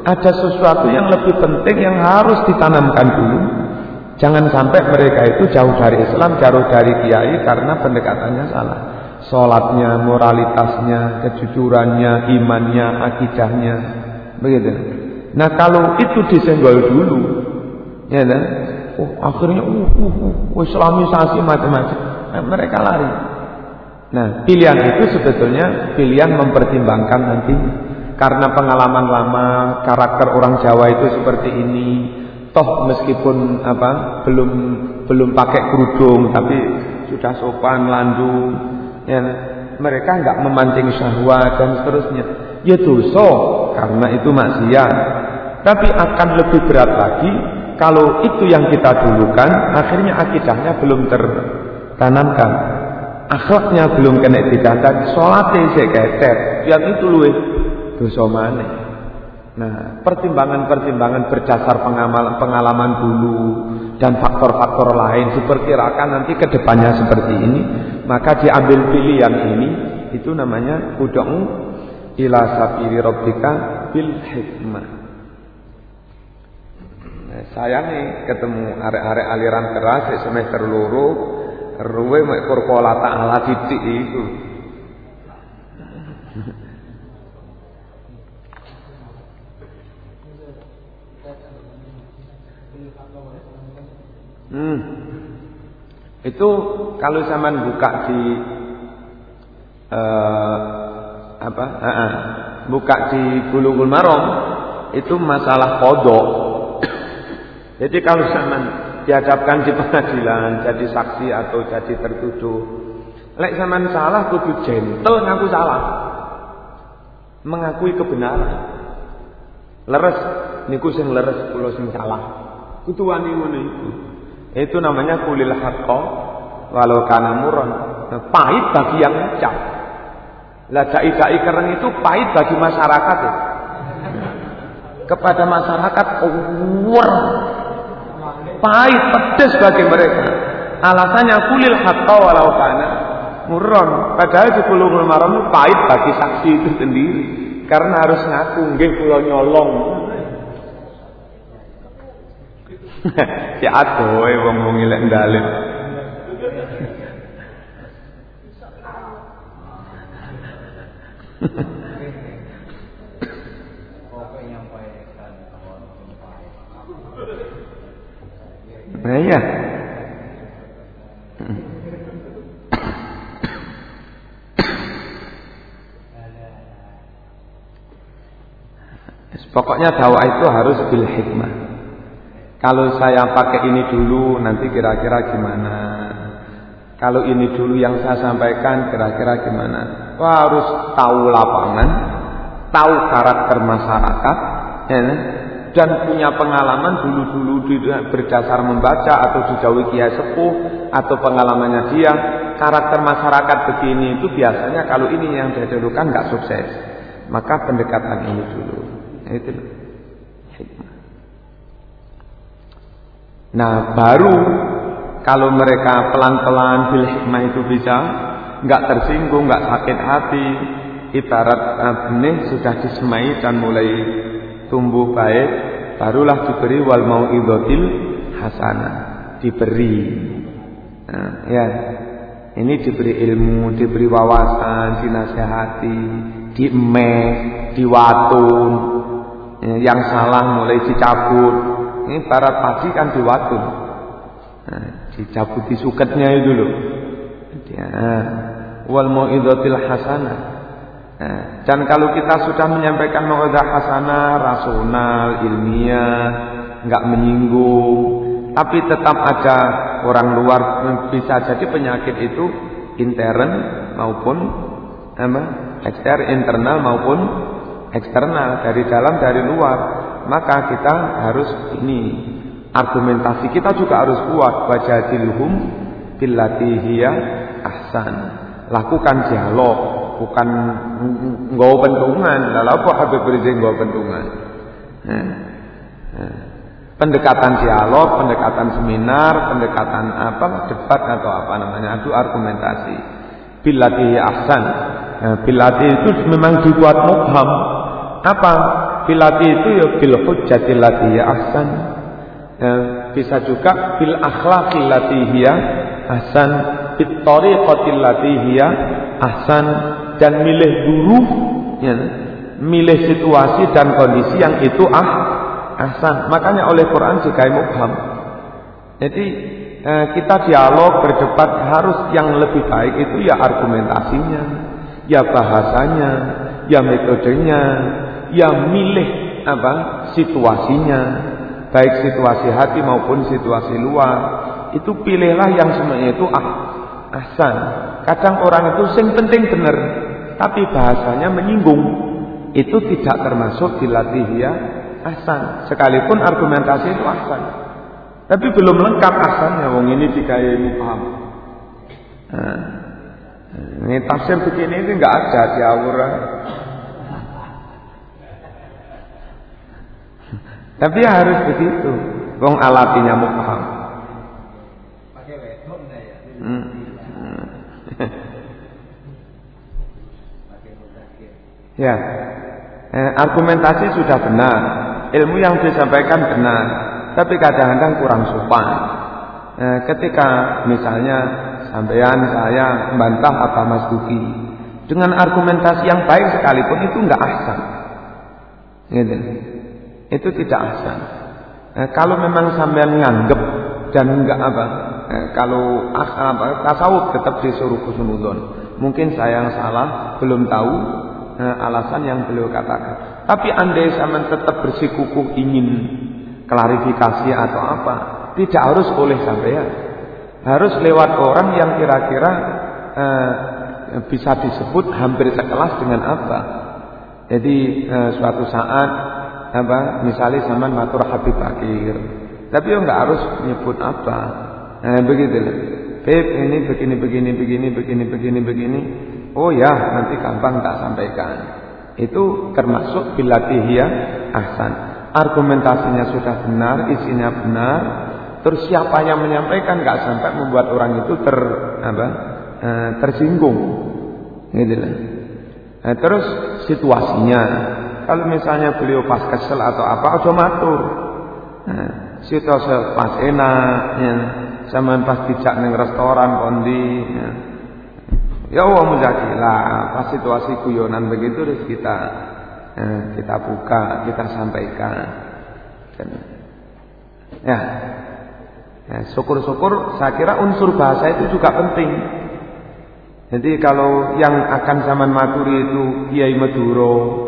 ada sesuatu yang lebih penting yang harus ditanamkan dulu. Jangan sampai mereka itu jauh dari Islam, jauh dari kiai karena pendekatannya salah. Sholatnya, moralitasnya, kejujurannya, imannya, akidahnya, begitu. Nah kalau itu disenggol dulu, ya kan? oh akhirnya uh, uh, uh, islamisasi macam-macam. Nah, mereka lari. Nah pilihan itu sebetulnya pilihan mempertimbangkan nanti. Karena pengalaman lama karakter orang Jawa itu seperti ini. Toh meskipun apa belum belum pakai kerudung tapi sudah sopan landung ya mereka nggak memancing syahwat dan seterusnya ya dosa karena itu maksiat tapi akan lebih berat lagi kalau itu yang kita dulukan, akhirnya akidahnya belum tertanamkan. Akhlaknya belum kena didandan, sholatnya saya keter. Yang itu luwe dosa mana? Nah, pertimbangan-pertimbangan berdasar pengalaman, pengalaman dulu dan faktor-faktor lain diperkirakan nanti ke depannya seperti ini, maka diambil pilihan ini itu namanya udang ila sabili rabbika bil hikmah. Saya nih ketemu arek-arek aliran keras semester loro ruwe mek kurkola ta'ala titik itu. Hmm. Itu kalau zaman buka di uh, apa? Uh, uh, buka di Bulughul Maram itu masalah kodok jadi kalau zaman dihadapkan di pengadilan jadi saksi atau jadi tertuduh, lek zaman salah kudu gentle ngaku salah. Mengakui kebenaran. Leres niku sing leres kula sing salah. Kudu wani ngono iku. Itu namanya kulil haqqo walau kana muron. Pahit bagi yang ucap. Lah dai-dai keren itu pahit bagi masyarakat. Ya. Kepada masyarakat over pahit pedas bagi mereka alasannya kulil hatta walau kana murron padahal pulau maram pahit bagi saksi itu sendiri karena harus ngaku nggih kula nyolong ya adoh wong wong ilek dalil Nah iya. Pokoknya dakwah itu harus bil hikmah. Kalau saya pakai ini dulu nanti kira-kira gimana? Kalau ini dulu yang saya sampaikan kira-kira gimana? Wah, harus tahu lapangan, tahu karakter masyarakat, ya, dan punya pengalaman dulu-dulu berdasar membaca atau dijauhi kiai sepuh atau pengalamannya dia karakter masyarakat begini itu biasanya kalau ini yang didahulukan nggak sukses maka pendekatan ini dulu itu hikmah nah baru kalau mereka pelan-pelan bil hikmah itu bisa nggak tersinggung nggak sakit hati ibarat eh, benih sudah disemai dan mulai tumbuh baik barulah diberi wal mau idotil hasanah diberi. Nah, ya. Ini diberi ilmu diberi wawasan dinasehati diemeh diwatun. Ya, yang salah mulai dicabut ini para padi kan diwatun nah, dicabut di suketnya itu loh ya, wal mau idotil hasanah Nah, dan kalau kita sudah menyampaikan mau'idah hasanah, rasional, ilmiah, nggak menyinggung, tapi tetap ada orang luar bisa jadi penyakit itu intern maupun apa? internal maupun eksternal dari dalam dari luar. Maka kita harus ini argumentasi kita juga harus kuat wajadilhum billati hiya ahsan. Lakukan dialog bukan nggawa pentungan. Lalu apa Habib Rizik nggawa pentungan? Pendekatan dialog, pendekatan seminar, pendekatan apa, debat atau apa namanya, itu argumentasi. Bilati ahsan. Nah, itu memang dibuat mubham. Apa? Bilati itu ya bil hujjatil lati ahsan. Nah, bisa juga bil akhlaqil lati hiya ahsan, bit tariqatil lati hiya ahsan. Dan milih guru ya, milih situasi dan kondisi yang itu ah ahsan. Makanya oleh Quran juga mubham. Jadi eh, kita dialog berdebat harus yang lebih baik itu ya argumentasinya ya bahasanya ya metodenya ya milih apa situasinya. Baik situasi hati maupun situasi luar. Itu pilihlah yang semuanya itu ah ahsan. Kadang orang itu sing penting bener tapi bahasanya menyinggung. Itu tidak termasuk dilatih ya asan sekalipun argumentasi itu asan tapi belum lengkap asannya wong ini dikai paham? Nah, ini tafsir begini ini nggak ada di aura tapi harus begitu. Wong alatinya mau paham. Hmm. Ya, eh, argumentasi sudah benar, ilmu yang disampaikan benar, tapi kadang-kadang kurang sopan. Eh, ketika misalnya sampean saya membantah apa Mas Duki dengan argumentasi yang baik sekalipun itu enggak ahsan, gitu. Itu tidak ahsan. Eh, kalau memang sampean nganggep dan enggak apa, eh, kalau ah, apa, tasawuf tetap disuruh kusnudon. Mungkin saya yang salah, belum tahu, Nah, alasan yang beliau katakan. Tapi andai zaman tetap bersikukuh ingin klarifikasi atau apa, tidak harus oleh sampean. Harus lewat orang yang kira-kira eh, bisa disebut hampir sekelas dengan apa. Jadi eh, suatu saat apa misalnya zaman matur Habib Bakir. Tapi ya nggak harus menyebut apa. Nah, begitu. Beb ini begini begini begini begini begini begini Oh ya, nanti gampang tak sampaikan. Itu termasuk bilatihya ahsan. Argumentasinya sudah benar, isinya benar. Terus siapa yang menyampaikan nggak sampai membuat orang itu ter apa? E, tersinggung. Gitu lah. E, terus situasinya, kalau misalnya beliau pas kesel atau apa, aja matur. Nah, situasi pas enak, ya, sama pas dijak neng restoran kondi. Ya. Ya Allah muzakilah pas situasi kuyonan begitu terus kita eh, kita buka, kita sampaikan. Dan, ya, ya syukur-syukur saya kira unsur bahasa itu juga penting. Jadi kalau yang akan zaman Maturi itu Kiai Maduro,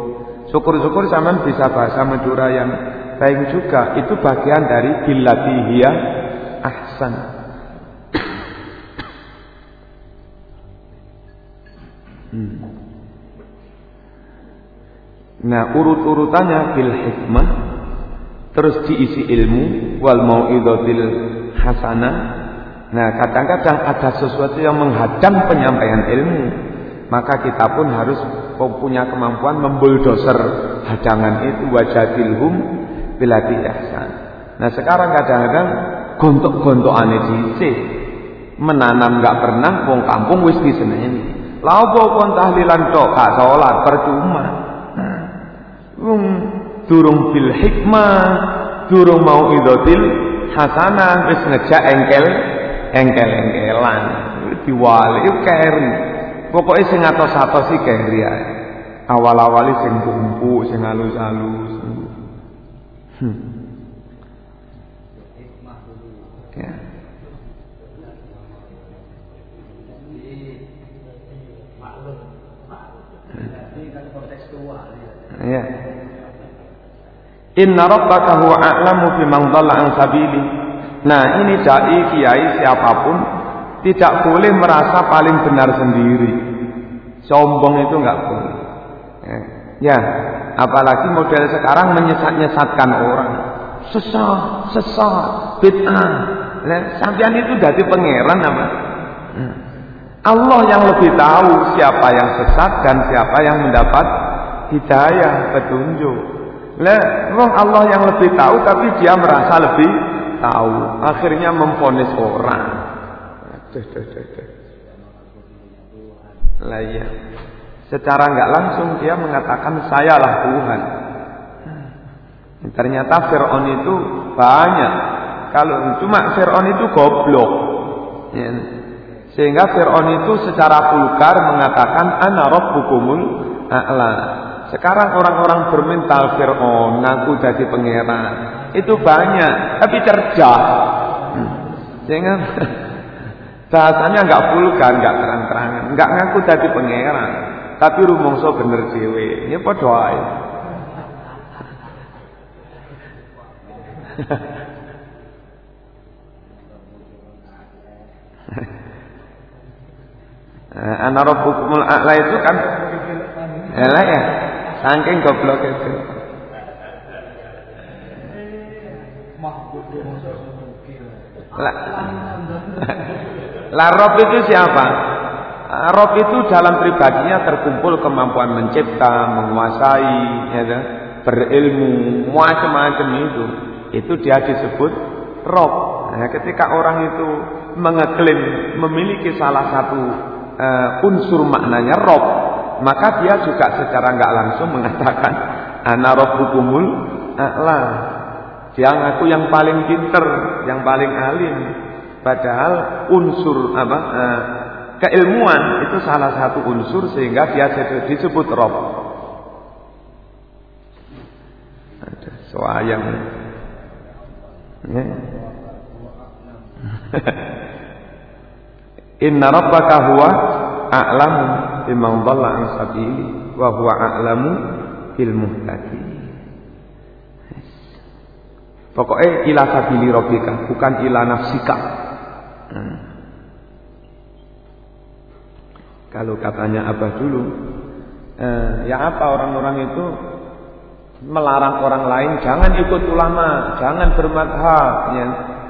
syukur-syukur zaman bisa bahasa Madura yang baik juga. Itu bagian dari bilatihiyah ahsan. Hmm. Nah, urut-urutannya bil hikmah terus diisi ilmu wal mau'izatil hasanah. Nah, kadang-kadang ada sesuatu yang menghadang penyampaian ilmu, maka kita pun harus punya kemampuan membuldoser hadangan itu wajadilhum bilati ihsan. Nah, sekarang kadang-kadang gontok-gontokane dhisik menanam nggak pernah wong kampung wis diseneni. Lah apa kon tahlilan tok gak salat percuma. Nah, wong durung bil hikmah, durung mau idotil hasanah wis ngejak engkel engkel-engkelan. Diwali keri. Pokoknya sing atos-atos iki keri ae. Awal-awali sing bumbu, sing halus-halus. Hmm. Ya. Ya. Inna rabbaka huwa a'lamu biman dhalla an sabili. Nah, ini dai kiai siapa pun tidak boleh merasa paling benar sendiri. Sombong itu enggak boleh. Ya, ya, apalagi model sekarang menyesat-nyesatkan orang. Sesat, sesat, bid'ah. Nah, sampean itu dari pangeran apa? Hmm. Allah yang lebih tahu siapa yang sesat dan siapa yang mendapat hidayah, petunjuk. Lah, wong Allah yang lebih tahu tapi dia merasa lebih tahu. Akhirnya memfonis orang. Lah iya. Secara nggak langsung dia mengatakan sayalah Tuhan. Ternyata Fir'aun itu banyak. Kalau cuma Fir'aun itu goblok. Ya. Sehingga Fir'aun itu secara vulgar mengatakan ana rabbukumul a'la. Sekarang orang-orang bermental Fir'aun ngaku jadi pangeran. Itu banyak, tapi cerdas. Hmm. Sehingga bahasanya nggak vulgar, nggak terang-terangan, nggak ngaku jadi pangeran. Tapi rumongso bener dewe. Ya padha ae. Ana rabbukumul a'la itu kan Elah ya. Saking goblok itu. Lah, lah Rob itu siapa? Rob itu dalam pribadinya terkumpul kemampuan mencipta, menguasai, ya, berilmu, macam-macam itu. Itu dia disebut Rob. Nah, ketika orang itu mengeklaim memiliki salah satu uh, unsur maknanya Rob, maka dia juga secara nggak langsung mengatakan ana rabbukumul a'la. Dia ngaku yang paling pinter, yang paling alim. Padahal unsur apa eh, keilmuan itu salah satu unsur sehingga dia disebut Rob. Ada soayang. Ya. Inna rabbaka huwa a'lamu biman dhalla an sabili wa huwa a'lamu bil muhtadin. Pokoknya ila sabili rabbika, bukan ila nafsika. Hmm. Kalau katanya apa dulu, eh, ya apa orang-orang itu melarang orang lain jangan ikut ulama, jangan bermadhab, ya,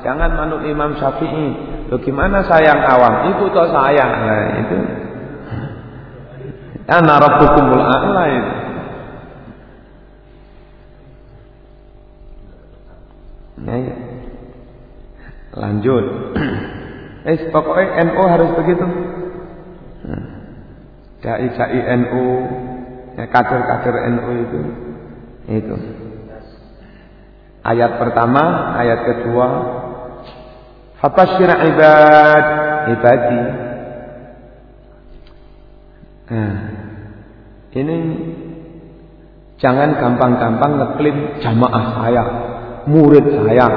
jangan manut Imam Syafi'i. Loh gimana sayang awam? Ikut saya. Nah, itu Ana rabbukumul a'la itu. Ya, ya. Lanjut. Eh, pokoknya NU harus begitu. Hmm. Dai-dai NU, ya kader-kader NU itu. Itu. Ayat pertama, ayat kedua. Fatasir ibad ibadi. Nah, ini jangan gampang-gampang ngeklaim jamaah saya, murid saya,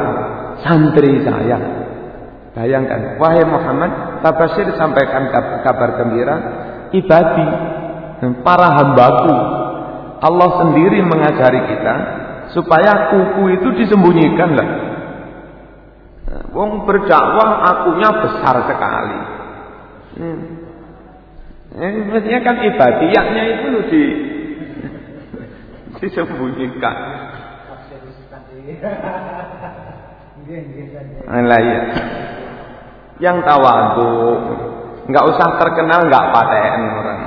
santri saya. Bayangkan, wahai Muhammad, Tabasir sampaikan kabar gembira, ibadi, para hambaku. Allah sendiri mengajari kita supaya kuku itu disembunyikan lah. Wong berdakwah akunya besar sekali. Hmm. Eh, kan ibadiyahnya itu di disembunyikan. Nah, iya. Yang tawadu, nggak usah terkenal nggak paten orang.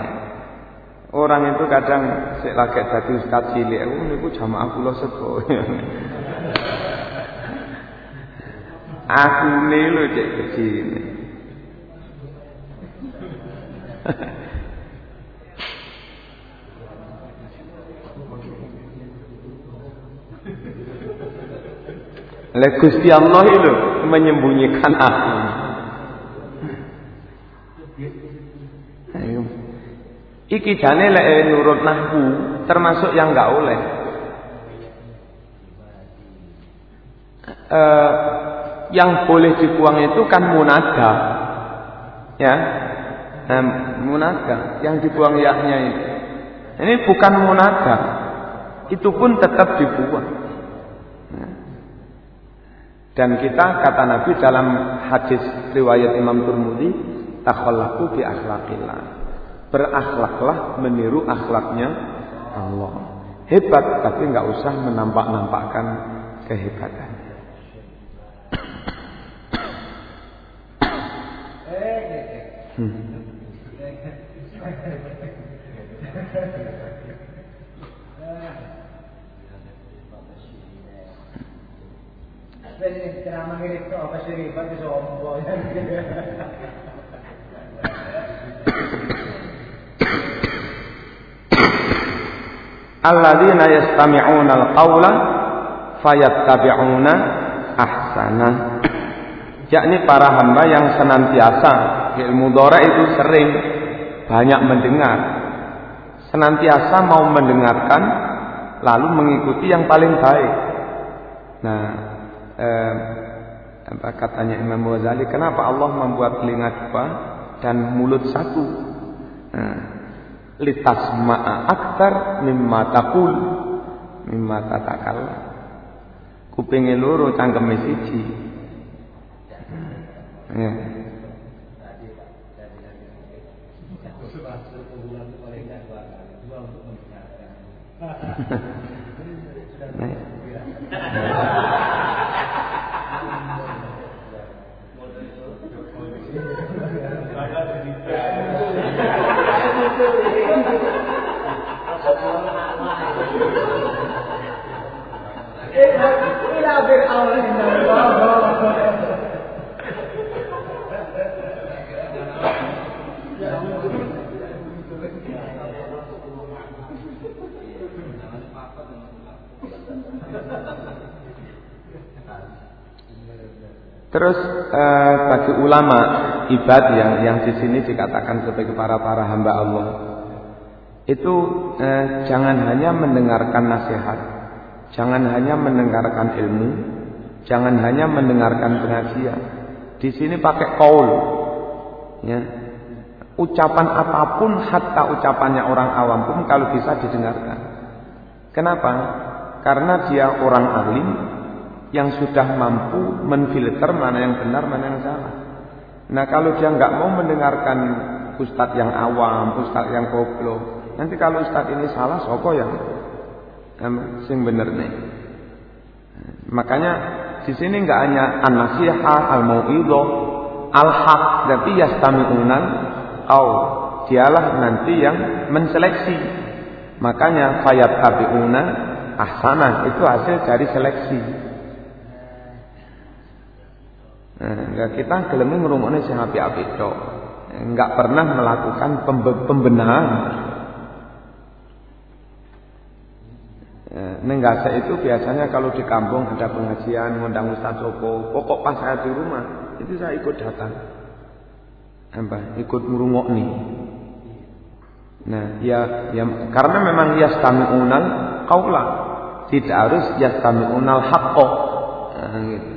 Orang itu kadang sik lagi dadi ustaz cilik, aku niku jamaah kula sepo. Aku nih lho cek kecil. Oleh Gusti Allah itu menyembunyikan aku. Iki jane lek nurut nahwu termasuk yang enggak oleh. Uh, yang boleh dibuang itu kan munada. Ya. Nah, munada yang dibuang yaknya itu. Ini bukan munada. Itu pun tetap dibuang. Dan kita kata Nabi dalam hadis riwayat Imam Turmudi, takhallaku bi akhlaqillah. Berakhlaklah meniru akhlaknya Allah. Hebat tapi nggak usah menampak-nampakkan kehebatan. Hmm. Alladzina yastami'una al-qawla fayattabi'una ahsana. Yakni para hamba yang senantiasa ilmu dora itu sering banyak mendengar. Senantiasa mau mendengarkan lalu mengikuti yang paling baik. Nah, eh, apa katanya Imam Ghazali, kenapa Allah membuat telinga dua dan mulut satu? Nah, litasma'a aktar mimma taqul mimma tatakalla. Kupinge loro cangkeme siji. Ya. nah. Terus eh, bagi ulama ibad yang yang di sini dikatakan sebagai para para hamba Allah itu eh, jangan hanya mendengarkan nasihat, jangan hanya mendengarkan ilmu, jangan hanya mendengarkan pengajian. Di sini pakai kaul, ya. Ucapan apa pun, hatta ucapannya orang awam pun kalau bisa didengarkan. Kenapa? Karena dia orang alim, yang sudah mampu menfilter mana yang benar, mana yang salah. Nah kalau dia nggak mau mendengarkan ustadz yang awam, ustadz yang goblok, nanti kalau ustadz ini salah, soko yang sing bener nih. Makanya di sini nggak hanya an-nasihah, al-mau'idhah, al-haq, tapi yastami'unan au dialah nanti yang menseleksi. Makanya fayat tabi'una ahsanah itu hasil dari seleksi. Nah, kita gelem ngrungokne sing apik-apik tok. Enggak pernah melakukan pembenahan. Eh, Nenggasa itu biasanya kalau di kampung ada pengajian, ngundang Ustaz Joko, pokok pas saya di rumah, itu saya ikut datang. Apa? Ikut ngurungok nih. Nah, ya, ya karena memang yastami'unal qaula. Tidak harus yastami'unal haqqo. Nah, gitu.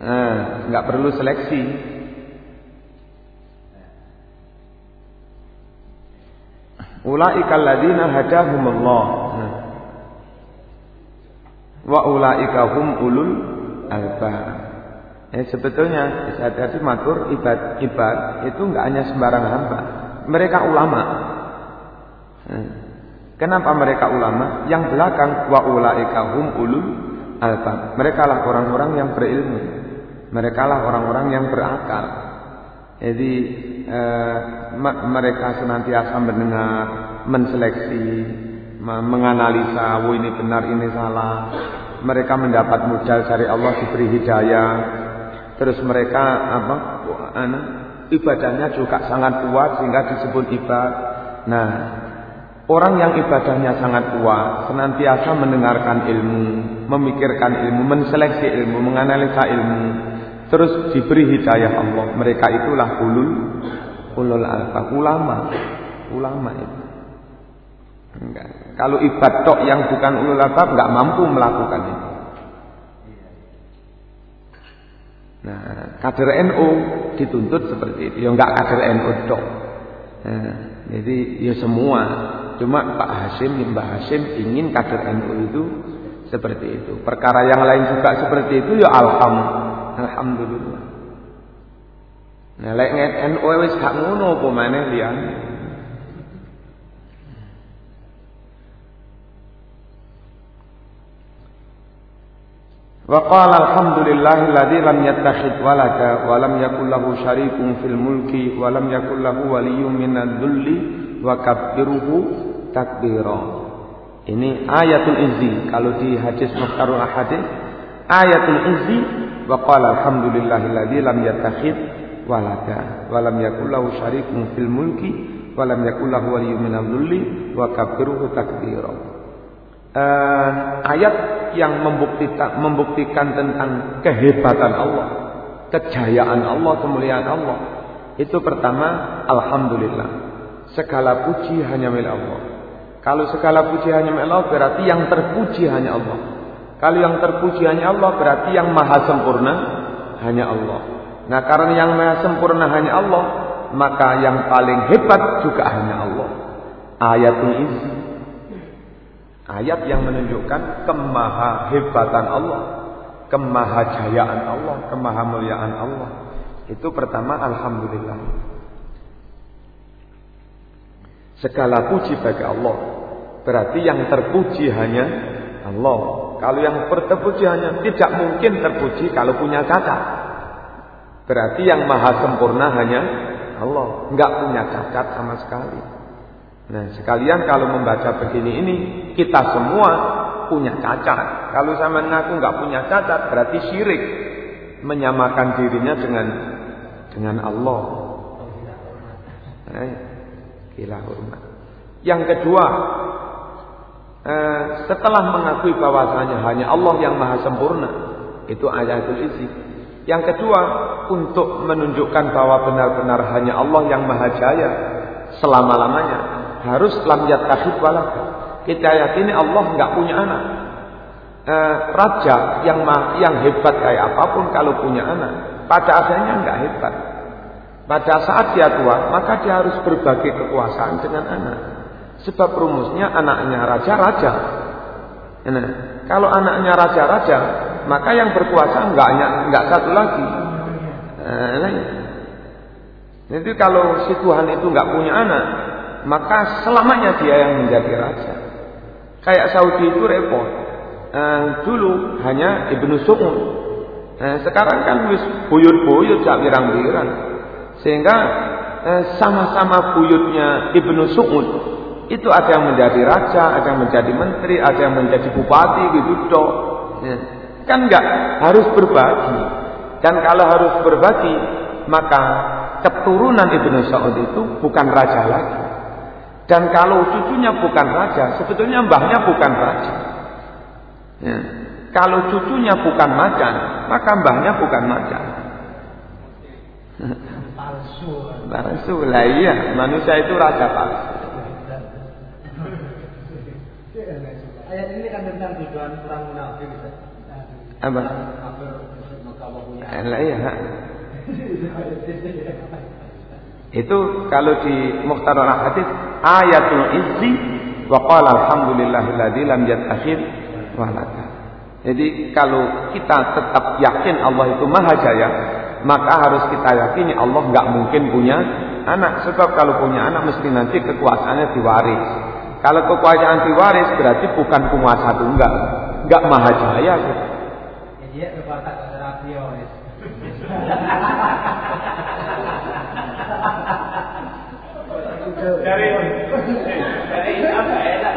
Nah, nggak perlu seleksi. Ulaika alladzina hadahumullah. Wa ulaika hum ulul albab. Eh, sebetulnya hati-hati matur ibad ibad itu enggak hanya sembarang hamba. Mereka ulama. Eh, kenapa mereka ulama? Yang belakang wa ulaika hum ulul albab. Mereka lah orang-orang yang berilmu. Mereka lah orang-orang yang berakal. Jadi eh, mereka senantiasa mendengar, menseleksi, menganalisa, oh ini benar, ini salah. Mereka mendapat modal dari Allah diberi hidayah, Terus mereka apa? Anu, ibadahnya juga sangat kuat sehingga disebut ibad. Nah, orang yang ibadahnya sangat kuat, senantiasa mendengarkan ilmu, memikirkan ilmu, menseleksi ilmu, menganalisa ilmu, terus diberi hidayah Allah. Mereka itulah ulul ulul albab, ulama, ulama itu. Enggak. Kalau ibadah yang bukan ulul albab enggak mampu melakukan itu. Nah, kader NU dituntut seperti itu. Ya enggak kader NU dok. Nah, jadi ya semua. Cuma Pak Hasim, Mbak Hasim ingin kader NU itu seperti itu. Perkara yang lain juga seperti itu ya alhamdulillah alhamdulillah. Nah, lek NU wis gak ngono apa maneh liyan. Wa qala alhamdulillahi alladhi lam yattakhid walada wa lam yakul lahu syarikun fil mulki wa lam yakul lahu waliyyun minadh dhulli wa kabbiruhu takbira. Ini ayatul izzi kalau di hadis Muhtarul Ahadith ayatul izzi wa qala alhamdulillahilladzi lam yattakhid walada wa lam yakul lahu syarikun fil mulki wa lam yakul lahu waliyyun minadh dhulli wa kabbiruhu takbira. Uh, ayat yang membuktikan, membuktikan tentang kehebatan Allah, kejayaan Allah, kemuliaan Allah. Itu pertama, alhamdulillah. Segala puji hanya milik Allah. Kalau segala puji hanya milik Allah, berarti yang terpuji hanya Allah. Kalau yang terpuji hanya Allah, berarti yang maha sempurna hanya Allah. Nah, karena yang maha sempurna hanya Allah, maka yang paling hebat juga hanya Allah. Ayatul izzi Ayat yang menunjukkan kemahahebatan Allah, kemahajayaan Allah, kemahamuliaan Allah. Itu pertama alhamdulillah. Segala puji bagi Allah. Berarti yang terpuji hanya Allah. Kalau yang terpuji hanya tidak mungkin terpuji kalau punya cacat. Berarti yang maha sempurna hanya Allah, enggak punya cacat sama sekali. Nah, sekalian kalau membaca begini ini, kita semua punya cacat. Kalau sama ngaku nggak punya cacat, berarti syirik. Menyamakan dirinya dengan dengan Allah. Nah, gila hormat. Yang kedua, eh, setelah mengakui bahwasanya hanya Allah yang maha sempurna, itu ayatul isi. Yang kedua, untuk menunjukkan bahwa benar-benar hanya Allah yang maha jaya selama-lamanya harus lam yattakhid walad. Kita yakini Allah nggak punya anak. E, raja yang yang hebat kayak apa pun kalau punya anak, pada asalnya nggak hebat. Pada saat dia tua, maka dia harus berbagi kekuasaan dengan anak. Sebab rumusnya anaknya raja-raja. Kalau anaknya raja-raja, maka yang berkuasa nggak nggak satu lagi. Nah, jadi kalau si Tuhan itu nggak punya anak, maka selamanya dia yang menjadi raja. Kayak Saudi itu repot. Eh, dulu hanya Ibnu Su'ud. Eh, sekarang kan wis buyut-buyut jak birang-birang. Sehingga eh, sama-sama buyutnya Ibnu Su'ud itu ada yang menjadi raja, ada yang menjadi menteri, ada yang menjadi bupati gitu dok. Ya. Kan enggak harus berbagi. Dan kalau harus berbagi, maka keturunan Ibnu Saud itu bukan raja lagi. Dan kalau cucunya bukan raja, sebetulnya mbahnya bukan raja. Ya. Kalau cucunya bukan macan, maka mbahnya bukan macan. Palsu. Palsu lah iya, manusia itu raja palsu. Ayat ini kan tentang tujuan perang munafik. Apa? Lah iya. Itu kalau di Mukhtarul Hadis ayatul izzi wa qala alhamdulillahilladzi lam yattakhid walada. Jadi kalau kita tetap yakin Allah itu maha jaya, maka harus kita yakini Allah nggak mungkin punya anak. Sebab kalau punya anak mesti nanti kekuasaannya diwaris. Kalau kekuasaan diwaris berarti bukan penguasa tunggal, nggak maha jaya. Iya, dari dari apa ya?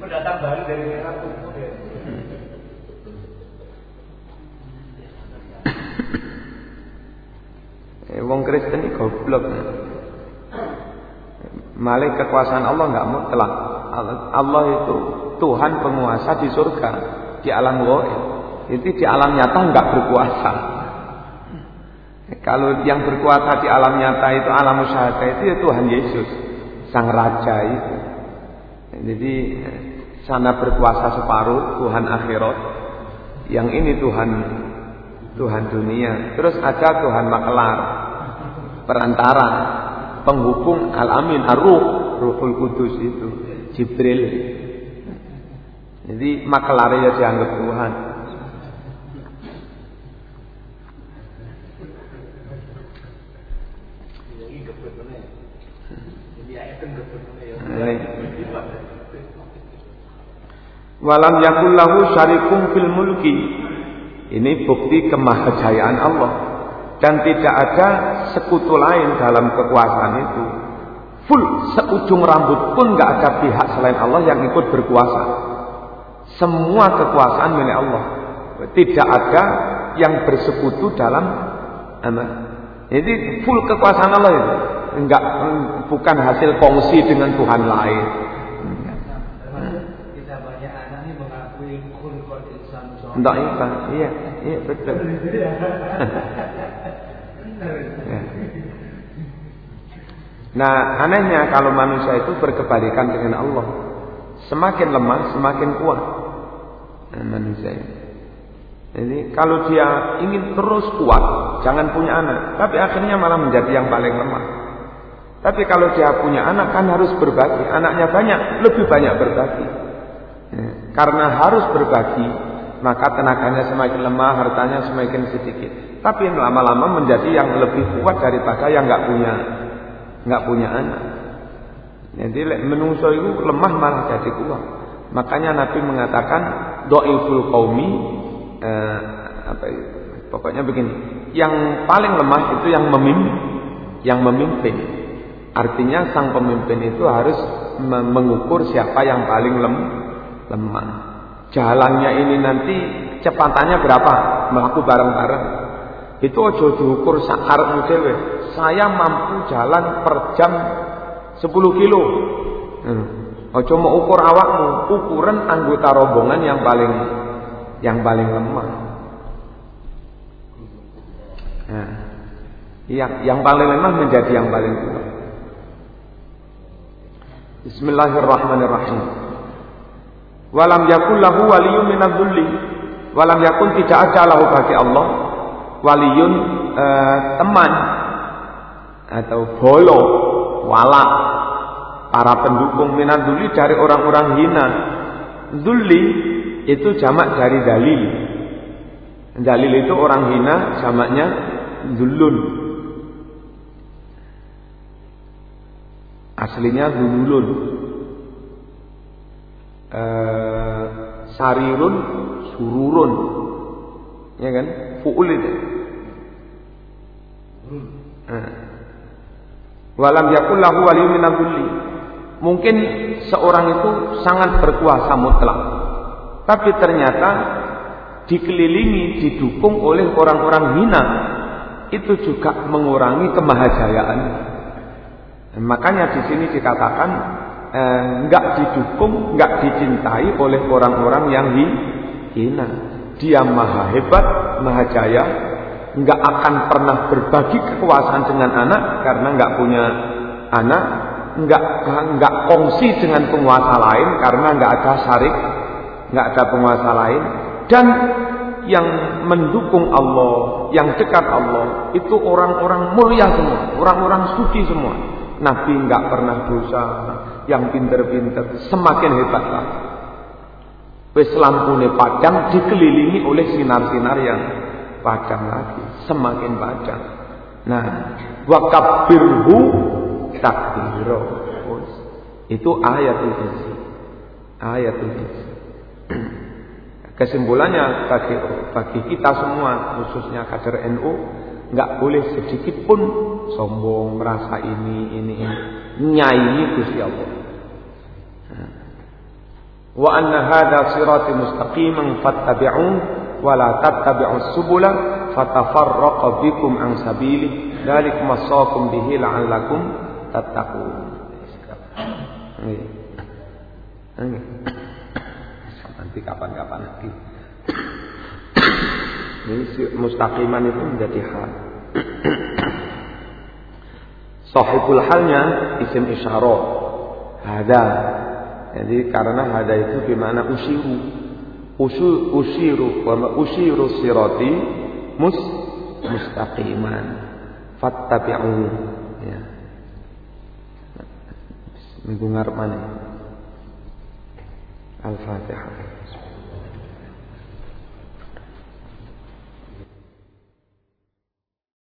Pendatang baru dari merah wong Kristen ini goblok. Malik kekuasaan Allah nggak mutlak. Allah itu Tuhan penguasa di surga, di alam goib. Itu di alam nyata nggak berkuasa. Kalau yang berkuasa di alam nyata itu alam usaha itu ya Tuhan Yesus, sang raja itu. Jadi sana berkuasa separuh Tuhan akhirat. Yang ini Tuhan Tuhan dunia. Terus ada Tuhan makelar, perantara, penghubung al-amin, ar-ruh, ruhul kudus itu, Jibril. Jadi makelar ya dianggap Tuhan. Walam yakullahu syarikum fil mulki ini bukti kemahajayaan Allah. Dan tidak ada sekutu lain dalam kekuasaan itu. Full seujung rambut pun nggak ada pihak selain Allah yang ikut berkuasa. Semua kekuasaan milik Allah. Tidak ada yang bersekutu dalam apa? Jadi full kekuasaan Allah itu. Enggak bukan hasil kongsi dengan Tuhan lain. Dhaifah. Iya, iya betul. ya. Nah, anehnya kalau manusia itu berkebalikan dengan Allah. Semakin lemah, semakin kuat. Nah, manusia ini. Jadi kalau dia ingin terus kuat, jangan punya anak. Tapi akhirnya malah menjadi yang paling lemah. Tapi kalau dia punya anak kan harus berbagi. Anaknya banyak, lebih banyak berbagi. Ya. Karena harus berbagi, maka tenaganya semakin lemah, hartanya semakin sedikit. Tapi lama-lama menjadi yang lebih kuat daripada yang nggak punya nggak punya anak. Jadi menungso itu lemah malah jadi kuat. Makanya Nabi mengatakan doiful kaumi eh, apa? Pokoknya begini, yang paling lemah itu yang memimpin, yang memimpin. Artinya sang pemimpin itu harus mengukur siapa yang paling lem, lemah jalannya ini nanti cepatannya berapa? Melakukan bareng-bareng. Itu ojo diukur sakar dhewe saya mampu jalan per jam 10 kilo. Hmm. ojo mau ukur awakmu ukuran anggota rombongan yang paling yang paling lemah. Nah, yang yang paling lemah menjadi yang paling kuat Bismillahirrahmanirrahim Walam yakun lahu waliyun minadzulli. Walam yakun tidak ada lahu bagi Allah waliyun eh, teman atau bolo wala para pendukung minadzulli dari orang-orang hina. Zulli itu jamak dari dalil. Dalil itu orang hina jamaknya zulun. Aslinya zulun uh, sarirun sururun. Ya kan? Fuul itu uh. walam yakul lahu waliyun mungkin seorang itu sangat berkuasa mutlak. Tapi ternyata dikelilingi didukung oleh orang-orang hina. Itu juga mengurangi kemahajayaan makanya di sini dikatakan eh, nggak didukung, nggak dicintai oleh orang-orang yang hina. Dia maha hebat, maha jaya, nggak akan pernah berbagi kekuasaan dengan anak karena nggak punya anak, nggak nggak kongsi dengan penguasa lain karena nggak ada syarik, nggak ada penguasa lain dan yang mendukung Allah, yang dekat Allah, itu orang-orang mulia semua, orang-orang suci semua Nabi nggak pernah dosa, yang pinter-pinter, semakin hebatlah. Wes lampune padang dikelilingi oleh sinar-sinar yang padang lagi, semakin padang. Nah, wakabirhu takbiro. Itu ayat itu. Ayat itu. Kesimpulannya bagi bagi kita semua, khususnya kader NU, nggak boleh sedikit pun sombong merasa ini ini ini nyanyi Gusti Allah. Wa anna hadha sirati mustaqiman fattabi'u wa la tattabi'u subula fatafarraqa bikum an sabili dzalikum wasaqum bihi la'allakum tattaqun. Nanti kapan-kapan lagi. Ini mustaqiman itu menjadi hal. Sahibul halnya isim isyarah. Hada. Jadi karena hada itu bimana usiru. Usu, usiru. Usiru sirati mus mustaqiman. Fattabi'u. Ya. Minggu ngarep mana? Al-Fatihah.